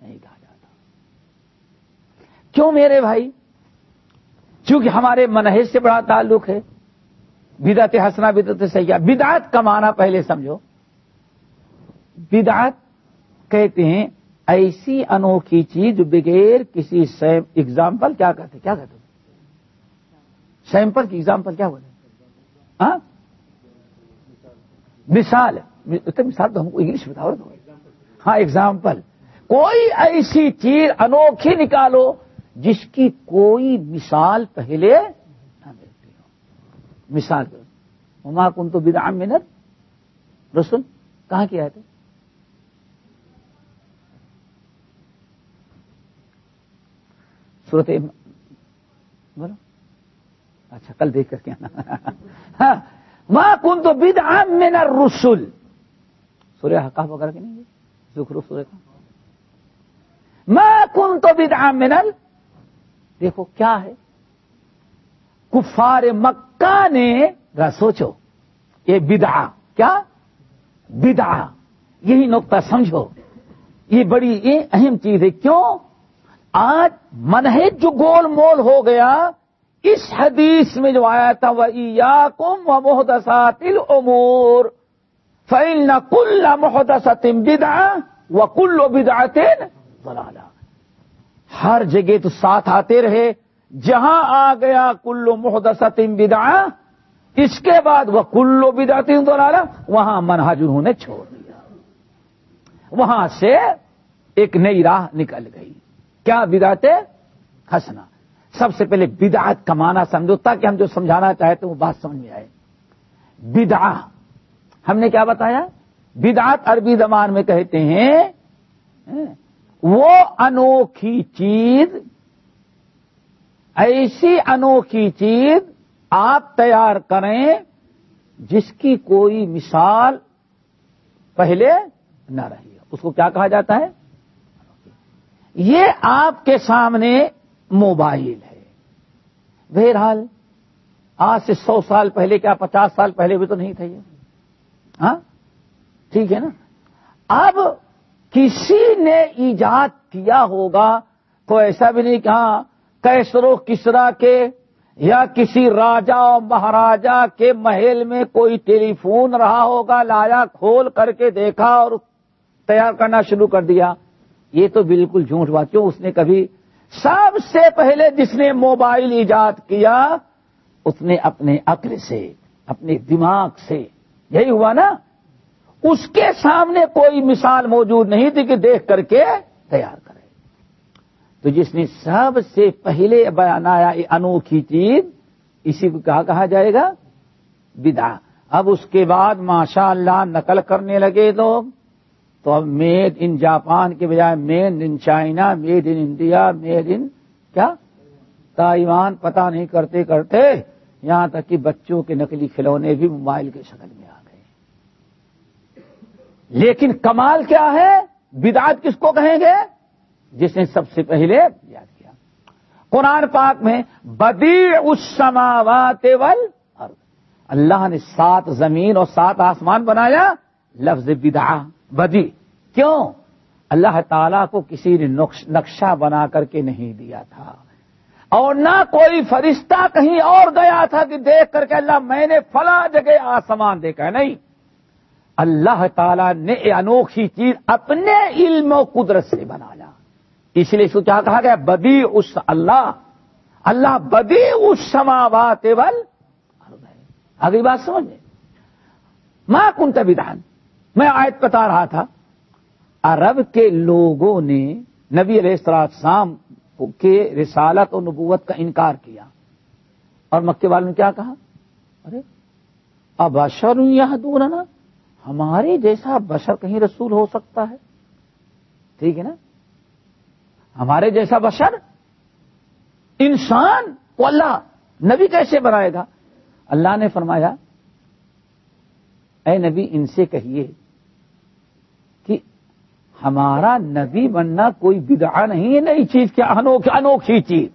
نہیں کہا جاتا۔ کیوں میرے بھائی؟ چونکہ ہمارے منہج سے بڑا تعلق ہے۔ بدعت ہسنا بدعت سیاح بدعت کمانا پہلے سمجھو۔ بدعت کہتے ہیں، ایسی انوکھی چیز جو بغیر کسی اگزامپل کیا کہتے کیا کہتے سیمپل کی اگزامپل کیا بولے ہاں؟ مثال مثال تو ہم کو انگلش بتاؤ ہاں اگزامپل کوئی ایسی چیز انوکھی نکالو جس کی کوئی مثال پہلے نہ ملتی ہو۔ مثال مما کن تو بدعام منت رسول کہاں کیا تھے صورت بولو۔ اچھا کل دیکھ کر کے آنا۔ ماں کن تو بد عام میں رسول سورہ حقاف وغیرہ کے نہیں ذکر سورہ کا۔ ماں کن تو بد عام میں دیکھو کیا ہے؟ کفار مکہ نے سوچو، یہ بدا کیا؟ بدا یہی نقطہ سمجھو۔ یہ بڑی اہم چیز ہے۔ کیوں؟ آج منہج جو گول مول ہو گیا، اس حدیث میں جو آیا تھا وہ یا کم و محدثات العمور فعل نہ کل محدثت بدا و کل و بدعتین بلالا ہر جگہ تو ساتھ آتے رہے۔ جہاں آ گیا کلو محدثت بدا اس کے بعد وہ کلو بدعتین دولالا وہاں منہج انہوں نے چھوڑ دیا۔ وہاں سے ایک نئی راہ نکل گئی۔ کیا بداتے ہنسنا سب سے پہلے بدعت کمانا سمجھو، تاکہ ہم جو سمجھانا چاہتے ہیں وہ بات سمجھ میں آئے۔ بدا ہم نے کیا بتایا؟ بدعت عربی زبان میں کہتے ہیں وہ انوکھی چیز، ایسی انوکھی چیز آپ تیار کریں جس کی کوئی مثال پہلے نہ رہی اس کو کیا کہا جاتا ہے؟ یہ آپ کے سامنے موبائل ہے۔ بہرحال، آج سے سو سال پہلے کیا پچاس سال پہلے بھی تو نہیں تھا یہ؟ ہاں؟ ٹھیک ہے نا؟ اب کسی نے ایجاد کیا ہوگا تو ایسا بھی نہیں کہا کیسرو کسرا کے یا کسی راجا اور مہاراجا کے محل میں کوئی ٹیلی فون رہا ہوگا، لایا کھول کر کے دیکھا اور تیار کرنا شروع کر دیا۔ یہ تو بالکل جھوٹ بات، کیوں اس نے کبھی سب سے پہلے جس نے موبائل ایجاد کیا، اس نے اپنے عقل سے، اپنے دماغ سے، یہی ہوا نا؟ اس کے سامنے کوئی مثال موجود نہیں تھی کہ دیکھ کر کے تیار کرے۔ تو جس نے سب سے پہلے بیانایا یہ انوکھی چیز، اسی کو کہا کہا جائے گا بدا اب اس کے بعد ماشاء اللہ نقل کرنے لگے لوگ تو اب میڈ ان جاپان کے بجائے made in China made in India made in کیا؟ تائیوان، پتہ نہیں کرتے کرتے یہاں تک کہ بچوں کے نقلی کھلونے بھی موبائل کے شکل میں آ لیکن کمال کیا ہے؟ بدعت کس کو کہیں گے؟ جس نے سب سے پہلے یاد کیا۔ قرآن پاک میں بدی اس سماوات ول اللہ نے سات زمین اور سات آسمان بنایا۔ لفظ بدا بدی کیوں؟ اللہ تعالی کو کسی نے نقشہ بنا کر کے نہیں دیا تھا۔ اور نہ کوئی فرشتہ کہیں اور گیا تھا کہ دیکھ کر کے اللہ میں نے فلاں جگہ آسمان دیکھا نہیں۔ اللہ تعالی نے انوکھی چیز اپنے علم و قدرت سے بنایا۔ اس لیے اس کو کیا کہا گیا؟ بدی اس اللہ اللہ بدی اس سماوات اگلی بات سمجھے ماں کنت ودان میں آیت بتا رہا تھا۔ عرب کے لوگوں نے نبی علیہ السلام کے رسالت اور نبوت کا انکار کیا۔ اور مکے والوں نے کیا کہا؟ ارے، اب اشر یہ دور نا ہمارے جیسا بشر کہیں رسول ہو سکتا ہے؟ ٹھیک ہے نا؟ ہمارے جیسا بشر انسان کو اللہ نبی کیسے بنائے گا؟ اللہ نے فرمایا، اے نبی، ان سے کہیے کہ ہمارا نبی بننا کوئی بدعا نہیں ہے، نئی چیز، کیا انوکھی انوکھی چیز۔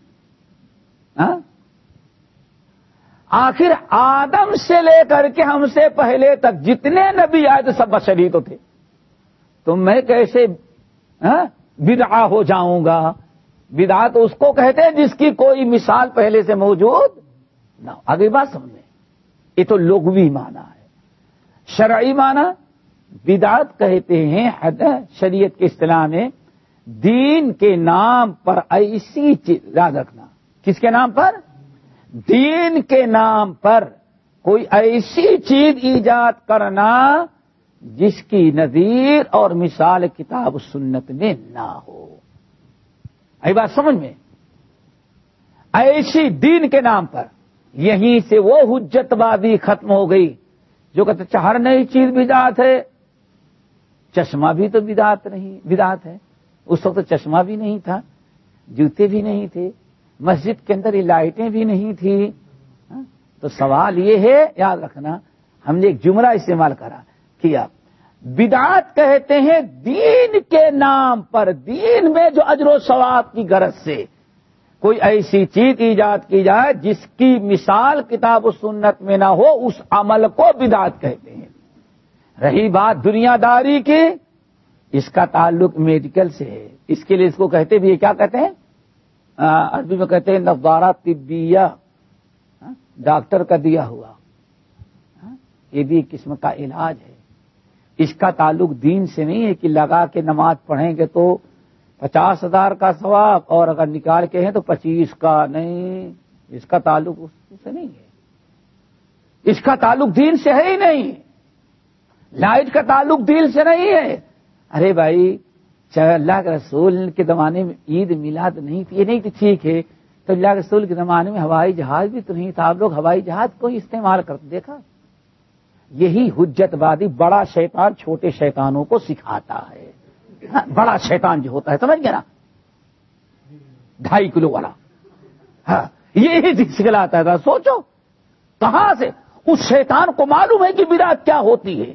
ہاں؟ آخر آدم سے لے کر کے ہم سے پہلے تک جتنے نبی آئے تو سب بشری تو تھے تو میں کیسے ہاں، بدعا ہو جاؤں گا؟ بدعا تو اس کو کہتے ہیں جس کی کوئی مثال پہلے سے موجود نہ آگے بات سمجھیں۔ یہ تو لغوی مانا ہے۔ شرعی مانا بدعت کہتے ہیں، حد، شریعت کے اصطلاح میں دین کے نام پر ایسی چیز، یاد رکھنا۔ کس کے نام پر؟ دین کے نام پر کوئی ایسی چیز ایجاد کرنا جس کی نظیر اور مثال کتاب سنت میں نہ ہو۔ ای بات سمجھ میں؟ ایسی دین کے نام پر یہیں سے وہ حجت بازی ختم ہو گئی جو کہتے چہر نئی چیز بھی جات ہے۔ چشمہ بھی تو بدات نہیں بدات ہے۔ اس وقت چشمہ بھی نہیں تھا، جوتے بھی نہیں تھے۔ مسجد کے اندر یہ لائٹیں بھی نہیں تھی تو سوال یہ ہے، یاد رکھنا، ہم نے ایک جملہ استعمال کرا، کیا؟ بدعات کہتے ہیں دین کے نام پر، دین میں جو اجر و ثواب کی غرض سے۔ کوئی ایسی چیز ایجاد کی جائے جس کی مثال کتاب و سنت میں نہ ہو، اس عمل کو بدعت کہتے ہیں۔ رہی بات دنیا داری کی، اس کا تعلق میڈیکل سے ہے۔ اس کے لیے اس کو کہتے بھی کیا کہتے ہیں؟ عربی میں کہتے ہیں نفارہ طبیہ ڈاکٹر کا دیا ہوا۔ یہ بھی ایک قسم کا علاج ہے۔ اس کا تعلق دین سے نہیں ہے کہ لگا کے نماز پڑھیں گے تو پچاس ہزار کا ثواب، اور اگر نکال کے ہیں تو پچیس کا نہیں۔ اس کا تعلق اس سے نہیں ہے۔ اس کا تعلق دین سے ہے ہی نہیں۔ لائٹ کا تعلق دل سے نہیں ہے۔ ارے بھائی چاہے اللہ کے رسول کے زمانے میں عید میلاد نہیں تھی، یہ نہیں تھی، ٹھیک ہے۔ تو اللہ کے رسول کے زمانے میں ہوائی جہاز بھی تو نہیں تھا۔ آپ لوگ ہوائی جہاز کو ہی استعمال کرتے، دیکھا؟ یہی حجت بادی بڑا شیطان چھوٹے شیطانوں کو سکھاتا ہے۔ بڑا شیطان جو ہوتا ہے، سمجھ گیا نا؟ ڈھائی کلو والا۔ ہاں یہی سکھلاتا تھا سوچو، کہاں سے؟ اس شیطان کو معلوم ہے کہ برات کیا ہوتی ہے۔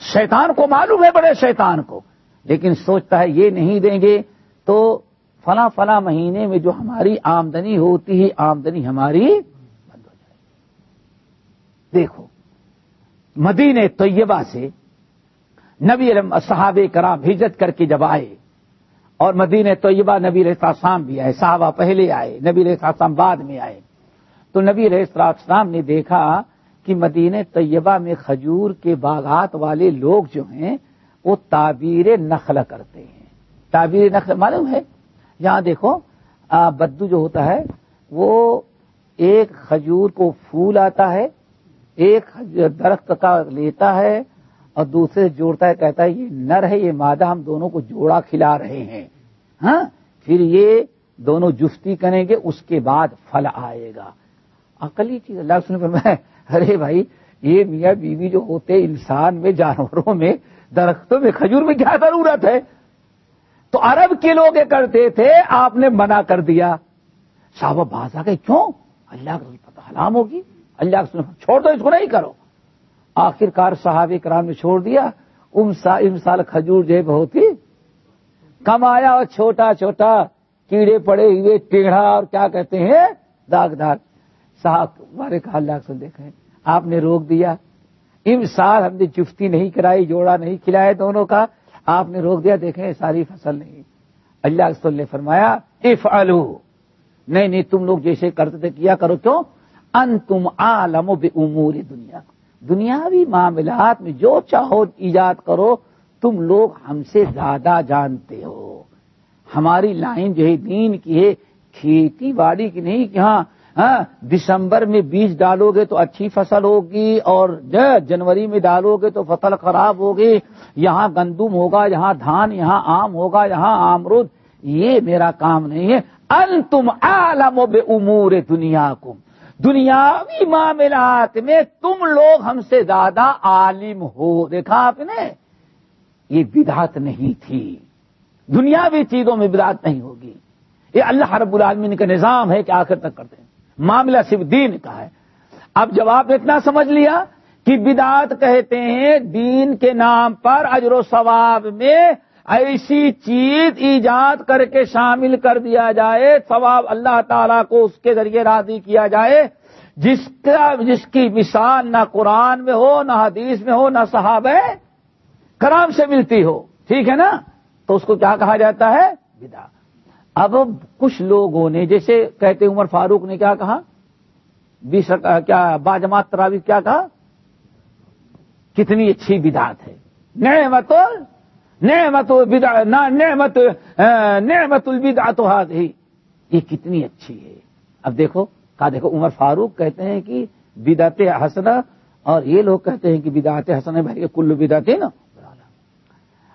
شیطان کو معلوم ہے، بڑے شیطان کو۔ لیکن سوچتا ہے یہ نہیں دیں گے تو فلاں فلاں مہینے میں جو ہماری آمدنی ہوتی ہے، آمدنی ہماری بند ہو جائے دیکھو مدین طیبہ سے نبی صحاب کرام ہجرت کر کے جب آئے اور مدین طیبہ نبی رحصام بھی آئے، صحابہ پہلے آئے، نبی رحصام بعد میں آئے۔ تو نبی رحصام نے دیکھا کہ مدین طیبہ میں کھجور کے باغات والے لوگ جو ہیں وہ تعبیر نخل کرتے ہیں۔ تعبیر نخل معلوم ہے؟ یہاں دیکھو بدو جو ہوتا ہے، وہ ایک کھجور کو پھول آتا ہے، ایک درخت کا لیتا ہے اور دوسرے جوڑتا ہے، کہتا ہے، یہ نر ہے، یہ مادہ ہم دونوں کو جوڑا کھلا رہے ہیں۔ ہاں؟ پھر یہ دونوں جفتی کریں گے، اس کے بعد پھل آئے گا۔ اکلی چیز، اللہ سن پر میں ارے بھائی، یہ میاں بیوی جو ہوتے انسان میں، جانوروں میں درختوں میں کھجور میں کیا ضرورت ہے؟ تو عرب کے لوگ یہ کرتے تھے، آپ نے منع کر دیا۔ صاحب باز آ گئے، کیوں؟ اللہ کا پتہ حلام ہوگی۔ اللہ کا چھوڑ دو، اس کو نہیں کرو۔ آخر کار صحاب کرام نے چھوڑ دیا۔ ام سال کھجور جو بہت ہی کم آیا اور چھوٹا چھوٹا کیڑے پڑے ہوئے، ٹیڑھا اور کیا کہتے ہیں داغ داغ صاحب ہمارے کہا اللہ سے دیکھیں، آپ نے روک دیا۔ ام سال ہم نے جفتی نہیں کرائی، جوڑا نہیں کھلایا دونوں کا آپ نے روک دیا، دیکھیں ساری فصل نہیں۔ اللہ رسول نے فرمایا اف نہیں نہیں، تم لوگ جیسے کرتے تھے، کیا کرو، کیوں؟ ان تم عالم بے امور دنیا۔ دنیاوی معاملات میں جو چاہو ایجاد کرو، تم لوگ ہم سے زیادہ جانتے ہو۔ ہماری لائن جو ہے دین کی ہے، کھیتی باڑی کی نہیں، کہ ہاں ہاں دسمبر میں بیج ڈالو گے تو اچھی فصل ہوگی اور جنوری میں ڈالو گے تو فصل خراب ہوگی۔ یہاں گندم ہوگا، یہاں دھان، یہاں آم ہوگا، یہاں آمرود۔ یہ میرا کام نہیں ہے۔ ان تم عالم بے امور دنیا کو دنیاوی معاملات میں تم لوگ ہم سے زیادہ عالم ہو۔ دیکھا آپ نے؟ یہ بدعت نہیں تھی۔ دنیاوی چیزوں میں بدعت نہیں ہوگی۔ یہ اللہ رب العالمین کا نظام ہے کہ آخر تک کرتے ہیں معاملہ صرف دین کا ہے۔ اب جب آپ اتنا سمجھ لیا کہ بدعت کہتے ہیں دین کے نام پر اجر و ثواب میں ایسی چیز ایجاد کر کے شامل کر دیا جائے، ثواب اللہ تعالیٰ کو اس کے ذریعے راضی کیا جائے، جس کا، جس کی مثال نہ قرآن میں ہو، نہ حدیث میں ہو، نہ صحاب کرام سے ملتی ہو، ٹھیک ہے نا؟ تو اس کو کیا کہا جاتا ہے؟ بدا اب کچھ لوگوں نے جیسے کہتے عمر فاروق نے کیا کہا؟ بیس کیا باجماعت تراوی کیا کہا؟ کتنی اچھی بدات ہے۔ نعمت نعمت نعمت نعمت البدا تو ہی یہ کتنی اچھی ہے۔ اب دیکھو، کہا دیکھو، عمر فاروق کہتے ہیں کہ بدعت حسنا اور یہ لوگ کہتے ہیں کہ بدعت حسن بھائی کلو بدعت نا۔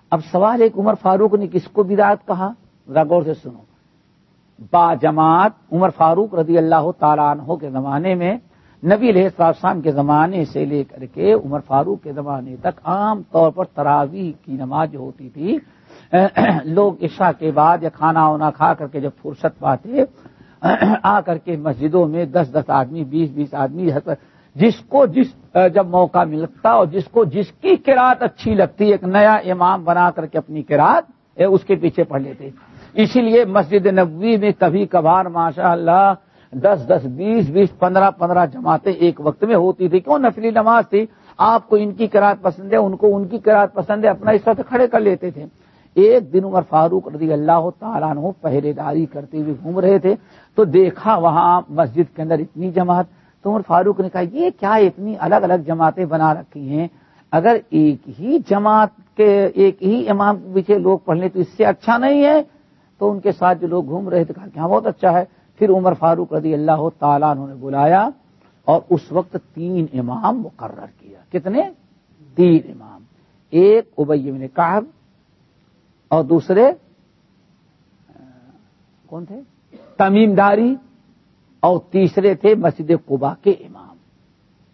اب سوال ایک عمر فاروق نے کس کو بدعت کہا؟ غور سے سنو۔ با جماعت عمر فاروق رضی اللہ تعالیٰ عنہ کے زمانے میں، نبی علیہ السلام کے زمانے سے لے کر کے عمر فاروق کے زمانے تک عام طور پر تراویح کی نماز جو ہوتی تھی، لوگ عشاء کے بعد یا کھانا وانا کھا کر کے جب فرصت پاتے، آ کر کے مسجدوں میں دس دس آدمی، بیس بیس آدمی، جس کو جس جب موقع ملتا اور جس کو جس کی کراط اچھی لگتی، ایک نیا امام بنا کر کے اپنی کراط اس کے پیچھے پڑھ لیتے۔ اسی لیے مسجد نبوی میں کبھی کبھار ماشاء اللہ دس دس بیس بیس پندرہ پندرہ جماعتیں ایک وقت میں ہوتی تھی۔ کیوں؟ نفلی نماز تھی۔ آپ کو ان کی کراط پسند ہے، ان کو ان کی کراط پسند ہے، اپنا اس وقت کھڑے کر لیتے تھے۔ ایک دن عمر فاروق رضی اللہ تعالیٰ عنہ پہرے داری کرتے ہوئے گھوم رہے تھے۔ تو دیکھا وہاں مسجد کے اندر اتنی جماعت۔ تو عمر فاروق نے کہا، یہ کیا اتنی الگ الگ جماعتیں بنا رکھی ہیں؟ اگر ایک ہی جماعت کے ایک ہی امام کے پیچھے لوگ پڑھ لیں تو اس سے اچھا نہیں ہے۔ تو ان کے ساتھ جو لوگ گھوم رہے تھے، کہا کہ ہاں بہت اچھا ہے۔ پھر عمر فاروق رضی اللہ تعالیٰ انہوں نے بلایا اور اس وقت تین امام مقرر کیا۔ کتنے؟ تین امام۔ ایک ابئی نے کہب اور دوسرے، کون تھے؟ تمیم داری اور تیسرے تھے مسجد قبا کے امام۔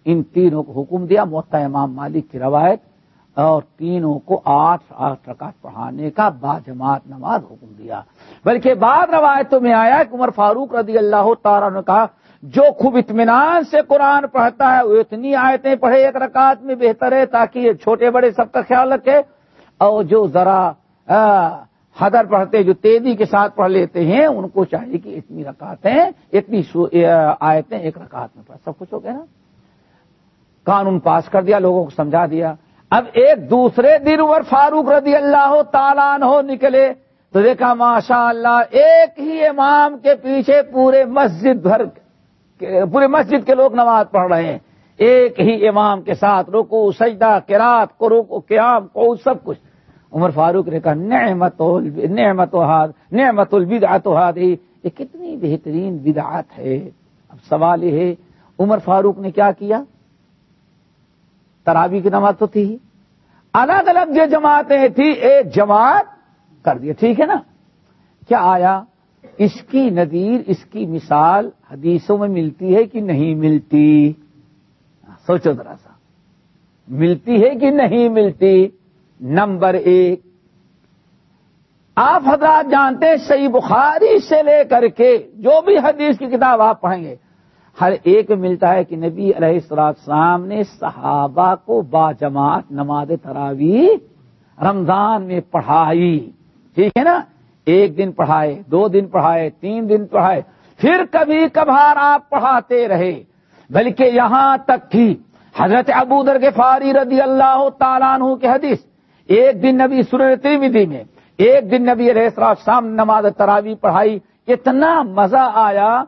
ان تینوں کو حکم دیا محتا امام مالک کی روایت اور تینوں کو آٹھ آٹھ رکعت پڑھانے کا باجماعت نماز حکم دیا۔ بلکہ بعد روایتوں میں آیا کہ عمر فاروق رضی اللہ تعالیٰ نے کہا، جو خوب اطمینان سے قرآن پڑھتا ہے، وہ اتنی آیتیں پڑھے ایک رکعت میں بہتر ہے تاکہ یہ چھوٹے بڑے سب کا خیال رکھے۔ اور جو ذرا حدر پڑھتے جو تیزی کے ساتھ پڑھ لیتے ہیں، ان کو چاہیے کہ اتنی رکعتیں، اتنی آیتیں ایک رکعت میں پڑھ، سب کچھ ہو گیا نا۔ قانون پاس کر دیا، لوگوں کو سمجھا دیا۔ اب ایک دوسرے دن عمر فاروق رضی اللہ تعالیٰ عنہ نکلے تو دیکھا ماشاء اللہ ایک ہی امام کے پیچھے پورے مسجد بھر پورے مسجد کے لوگ نماز پڑھ رہے ہیں۔ ایک ہی امام کے ساتھ رکو سجدہ کرات کو رکو قیام کو سب کچھ۔ عمر فاروق نے کہا، نعمت نعمت نعمت البدعت ہی یہ کتنی بہترین بدعت ہے۔ اب سوال یہ ہے، عمر فاروق نے کیا کیا؟ ترابی کی نماز تو تھی الگ الگ جو جماعتیں تھی، ایک جماعت کر دیا ٹھیک ہے نا؟ کیا آیا؟ اس کی نظیر، اس کی مثال حدیثوں میں ملتی ہے کہ نہیں ملتی؟ سوچو ذرا سا۔ ملتی ہے کہ نہیں ملتی؟ نمبر ایک۔ آپ حضرات جانتے ہیں، صحیح بخاری سے لے کر کے جو بھی حدیث کی کتاب آپ پڑھیں گے ہر ایک ملتا ہے کہ نبی علیہ السلام نے صحابہ کو با جماعت نماز تراوی رمضان میں پڑھائی۔ ٹھیک ہے نا؟ ایک دن پڑھائے، دو دن پڑھائے، تین دن پڑھائے۔ پھر کبھی کبھار آپ پڑھاتے رہے۔ بلکہ یہاں تک کہ حضرت ابو در کے فاری رضی اللہ تعالیٰ عنہ کے حدیث، ایک دن نبی سر ترمیدی میں، ایک دن نبی علیہ السلام نماز تراوی پڑھائی۔ اتنا مزہ آیا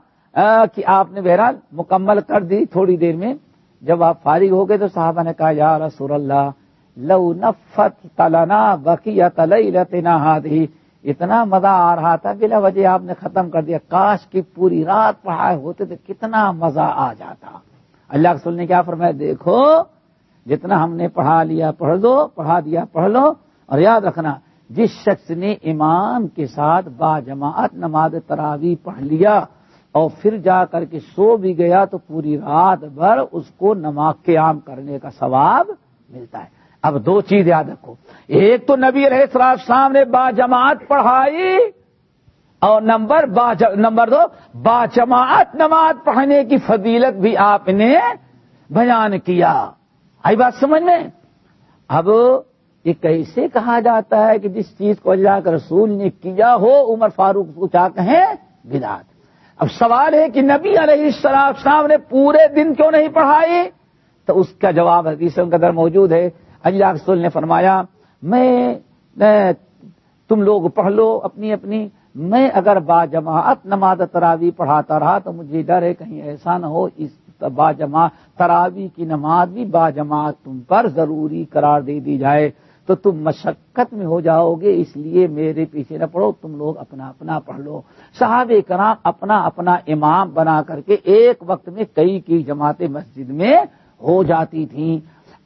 کہ آپ نے بہرحال مکمل کر دی تھوڑی دیر میں۔ جب آپ فارغ ہو گئے تو صاحبہ نے کہا، یا رسول اللہ، لو نفت تلنا بقیہ تلئی ہاتھی اتنا مزہ آ رہا تھا، بلا وجہ آپ نے ختم کر دیا۔ کاش کی پوری رات پڑھائے ہوتے تو کتنا مزہ آ جاتا۔ اللہ رسول نے کیا فرمایا، دیکھو، جتنا ہم نے پڑھا لیا، پڑھ دو پڑھا دیا، پڑھ لو۔ اور یاد رکھنا، جس شخص نے امام کے ساتھ با جماعت نماز تراوی پڑھ لیا اور پھر جا کر کے سو بھی گیا تو پوری رات بھر اس کو نماز قیام کرنے کا ثواب ملتا ہے۔ اب دو چیز یاد رکھو۔ ایک تو نبی رہے صاحب نے با جماعت پڑھائی اور نمبر با نمبر دو، با جماعت نماز پڑھنے کی فضیلت بھی آپ نے بیان کیا۔ آئی بات سمجھ میں؟ اب یہ کیسے کہا جاتا ہے کہ جس چیز کو اللہ کے رسول نے کیا ہو، عمر فاروق کو کیا کہیں؟ بدات اب سوال ہے کہ نبی علیہ السلام صاحب نے پورے دن کیوں نہیں پڑھائی؟ تو اس کا جواب حدیث کے اندر موجود ہے۔ اللہ رسول نے فرمایا، میں تم لوگ پڑھ لو اپنی اپنی۔ میں اگر با جماعت نماز تراوی پڑھاتا رہا تو مجھے ڈر ہے، کہیں ایسا نہ ہو، اس با جماعت تراوی کی نماز بھی با جماعت تم پر ضروری قرار دے دی جائے۔ تو تم مشقت میں ہو جاؤ گے، اس لیے میرے پیچھے نہ پڑھو تم لوگ اپنا اپنا پڑھ لو۔ صحاب کرام اپنا اپنا امام بنا کر کے ایک وقت میں کئی کی جماعتیں مسجد میں ہو جاتی تھیں۔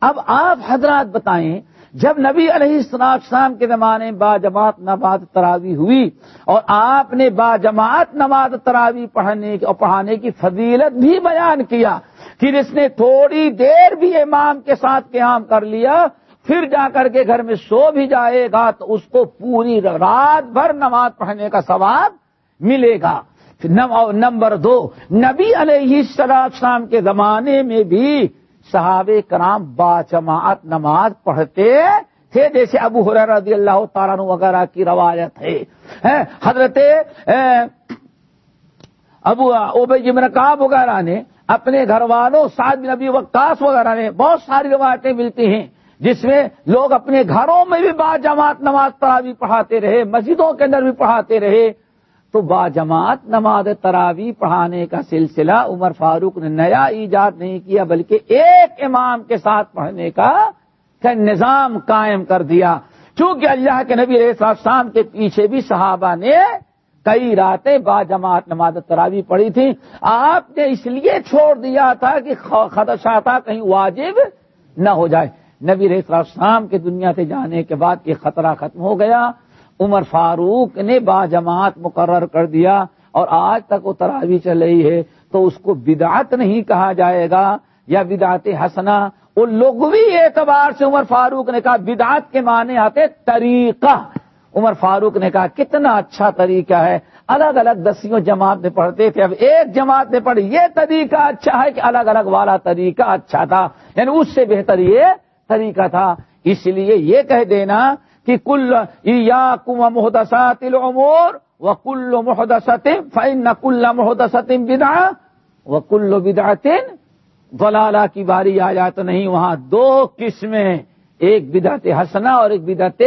اب آپ حضرات بتائیں، جب نبی علیہ السلام شام کے زمانے با جماعت نماز تراوی ہوئی اور آپ نے با جماعت نماز تراوی پڑھنے اور پڑھانے کی فضیلت بھی بیان کیا پھر اس نے تھوڑی دیر بھی امام کے ساتھ قیام کر لیا پھر جا کر کے گھر میں سو بھی جائے گا تو اس کو پوری رات بھر نماز پڑھنے کا ثواب ملے گا۔ نمبر دو، نبی علیہ السلام کے زمانے میں بھی صحابہ کرام با جماعت نماز پڑھتے تھے۔ جیسے ابو حرار رضی اللہ تعالیٰ وغیرہ کی روایت ہے۔ حضرت ابو ابن کاب وغیرہ نے اپنے گھر والوں، سعد بن نبی وقاص وغیرہ نے بہت ساری روایتیں ملتی ہیں۔ جس میں لوگ اپنے گھروں میں بھی با جماعت نماز تراوی پڑھاتے رہے، مسجدوں کے اندر بھی پڑھاتے رہے، تو با جماعت نماز تراوی پڑھانے کا سلسلہ عمر فاروق نے نیا ایجاد نہیں کیا، بلکہ ایک امام کے ساتھ پڑھنے کا نظام قائم کر دیا۔ چونکہ اللہ کے نبی شام کے پیچھے بھی صحابہ نے کئی راتیں با جماعت نماز تراوی پڑھی تھی آپ نے اس لیے چھوڑ دیا تھا کہ خدشہ تھا کہیں واجب نہ ہو جائے۔ نبی شام کے دنیا سے جانے کے بعد یہ خطرہ ختم ہو گیا۔ عمر فاروق نے با جماعت مقرر کر دیا اور آج تک وہ تراوی چل رہی ہے تو اس کو بدعت نہیں کہا جائے گا یا بدعت ہسنا وہ لغوی اعتبار سے عمر فاروق نے کہا بدعت کے معنی آتے طریقہ۔ عمر فاروق نے کہا کتنا اچھا طریقہ ہے۔ الگ الگ دسیوں جماعت میں پڑھتے تھے، اب ایک جماعت میں پڑھ یہ طریقہ اچھا ہے کہ الگ الگ والا طریقہ اچھا تھا۔ یعنی اس سے بہتر یہ طریقہ تھا۔ اس لیے یہ کہہ دینا کہ کل یا کم محدثات العمور و کل محدثت فن کل محدثت بدا و کل بدعت ضلالہ کی باری آ جائے تو نہیں، وہاں دو قسمیں، ایک بدعت حسنا اور ایک بدعت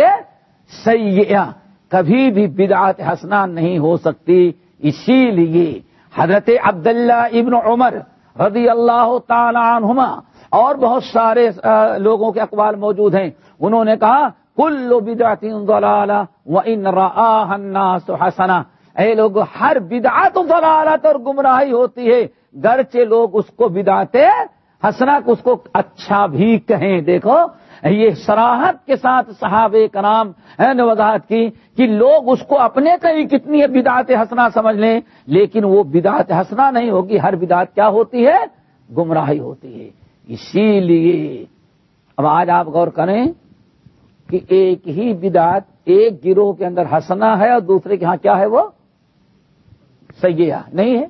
سیاح کبھی بھی بدعت حسنا نہیں ہو سکتی، اسی لیے حضرت عبداللہ ابن عمر رضی اللہ تعالی عنہما اور بہت سارے لوگوں کے اقوال موجود ہیں۔ انہوں نے کہا کل بدعت ضلالہ و ان الناس حسنا. اے لوگ، ہر بدعت ضلالت اور گمراہی ہوتی ہے۔ گرچہ لوگ اس کو بدعتے حسنا، اس کو اچھا بھی کہیں۔ دیکھو، یہ سراہد کے ساتھ صحاب کرام نے وضاحت کی، کہ لوگ اس کو اپنے کہیں کتنی بدعت حسنا سمجھ لیں۔ لیکن وہ بدعت حسنا نہیں ہوگی، ہر بدعت کیا ہوتی ہے؟ گمراہی ہوتی ہے۔ اسی لیے اب آج آپ غور کریں کہ ایک ہی بدعت ایک گروہ کے اندر ہنسنا ہے اور دوسرے کے ہاں کیا ہے وہ؟ سیاح نہیں ہے؟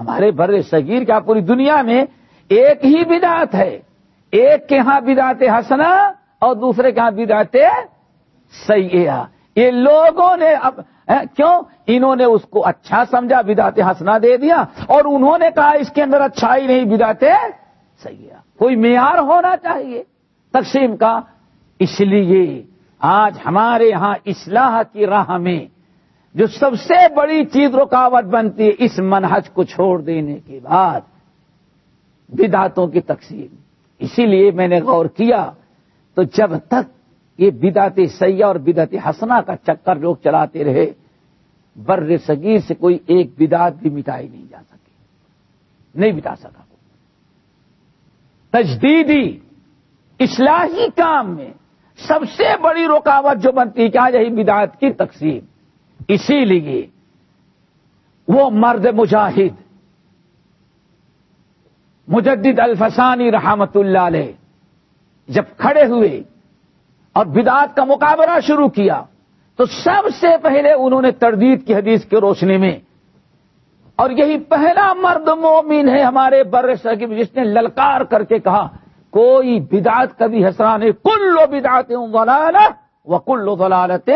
ہمارے بر صغیر کیا پوری دنیا میں ایک ہی بدعت ہے؟ ایک کے ہاں بدعت ہنسنا اور دوسرے کے ہاں بدعت سیاح۔ یہ لوگوں نے اب کیوں؟ انہوں نے اس کو اچھا سمجھا بداتے ہنسنا دے دیا اور انہوں نے کہا اس کے اندر اچھائی نہیں بداتے سیاح۔ کوئی معیار ہونا چاہیے تقسیم کا؟ اس لیے آج ہمارے ہاں اصلاح کی راہ میں جو سب سے بڑی چیز رکاوٹ بنتی ہے، اس منہج کو چھوڑ دینے کے بعد بداتوں کی تقسیم۔ اسی لیے میں نے غور کیا تو جب تک یہ بدعت سیاح اور بدعت حسنا کا چکر لوگ چلاتے رہے۔ بر صغیر سے کوئی ایک بدعت بھی مٹائی نہیں جا سکی۔ نہیں مٹا سکا۔ تجدیدی، اصلاحی کام میں سب سے بڑی رکاوٹ جو بنتی ہے کیا یہی بدعت کی تقسیم۔ اسی لیے وہ مرد مجاہد، مجدد الفسانی رحمت اللہ علیہ، جب کھڑے ہوئے اور بدعات کا مقابلہ شروع کیا۔ تو سب سے پہلے انہوں نے تردید کی حدیث کی روشنی میں۔ اور یہی پہلا مرد مومن ہے ہمارے بر صاحب جس نے للکار کر کے کہا، کوئی بدعت کبھی حسران ہے کلو بدعت و کلو ضلالت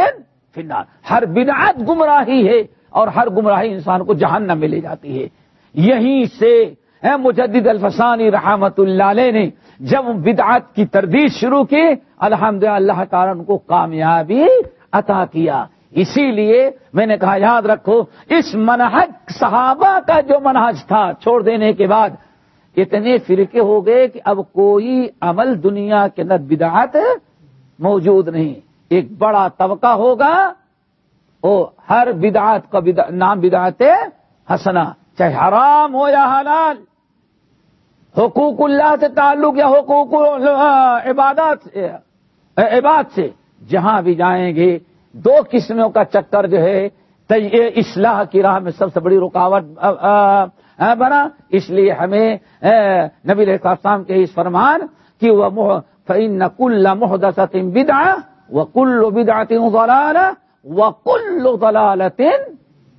فنار ہر بدعت گمراہی ہے اور ہر گمراہی انسان کو جہنم میں لے جاتی ہے۔ یہیں سے مجدد الفسانی رحمت اللہ علیہ نے جب بدعت کی تردید شروع کی الحمد اللہ تعالیٰ ان کو کامیابی عطا کیا۔ اسی لیے میں نے کہا، یاد رکھو، اس منہج صحابہ کا جو منہج تھا، چھوڑ دینے کے بعد اتنے فرقے ہو گئے کہ اب کوئی عمل دنیا کے اندر بدعت موجود نہیں۔ ایک بڑا طبقہ ہوگا، وہ ہر بدعت کا نام بدعت ہسنا چاہے حرام ہو یا حلال۔ حقوق اللہ سے تعلق یا حقوق عبادت عباد سے جہاں بھی جائیں گے، دو قسموں کا چکر جو ہے اصلاح کی راہ میں سب سے بڑی رکاوٹ بنا۔ اس لیے ہمیں نبی السلام کے اس فرمان کہ وہ فعین کل محدث بدا و کل بدعت ضلال و کل ضلالت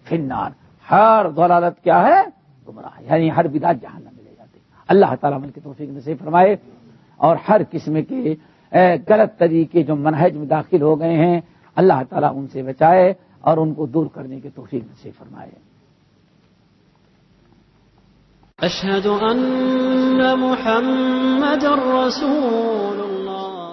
فنار ہر ضلالت کیا ہے؟ گمراہ یعنی ہر بدعت جہاں اللہ تعالیٰ عمل کی توفیق نصیب فرمائے اور ہر قسم کے غلط طریقے جو منہج میں داخل ہو گئے ہیں، اللہ تعالیٰ ان سے بچائے اور ان کو دور کرنے کی توفیق نصیب فرمائے۔ أشهد ان محمد رسول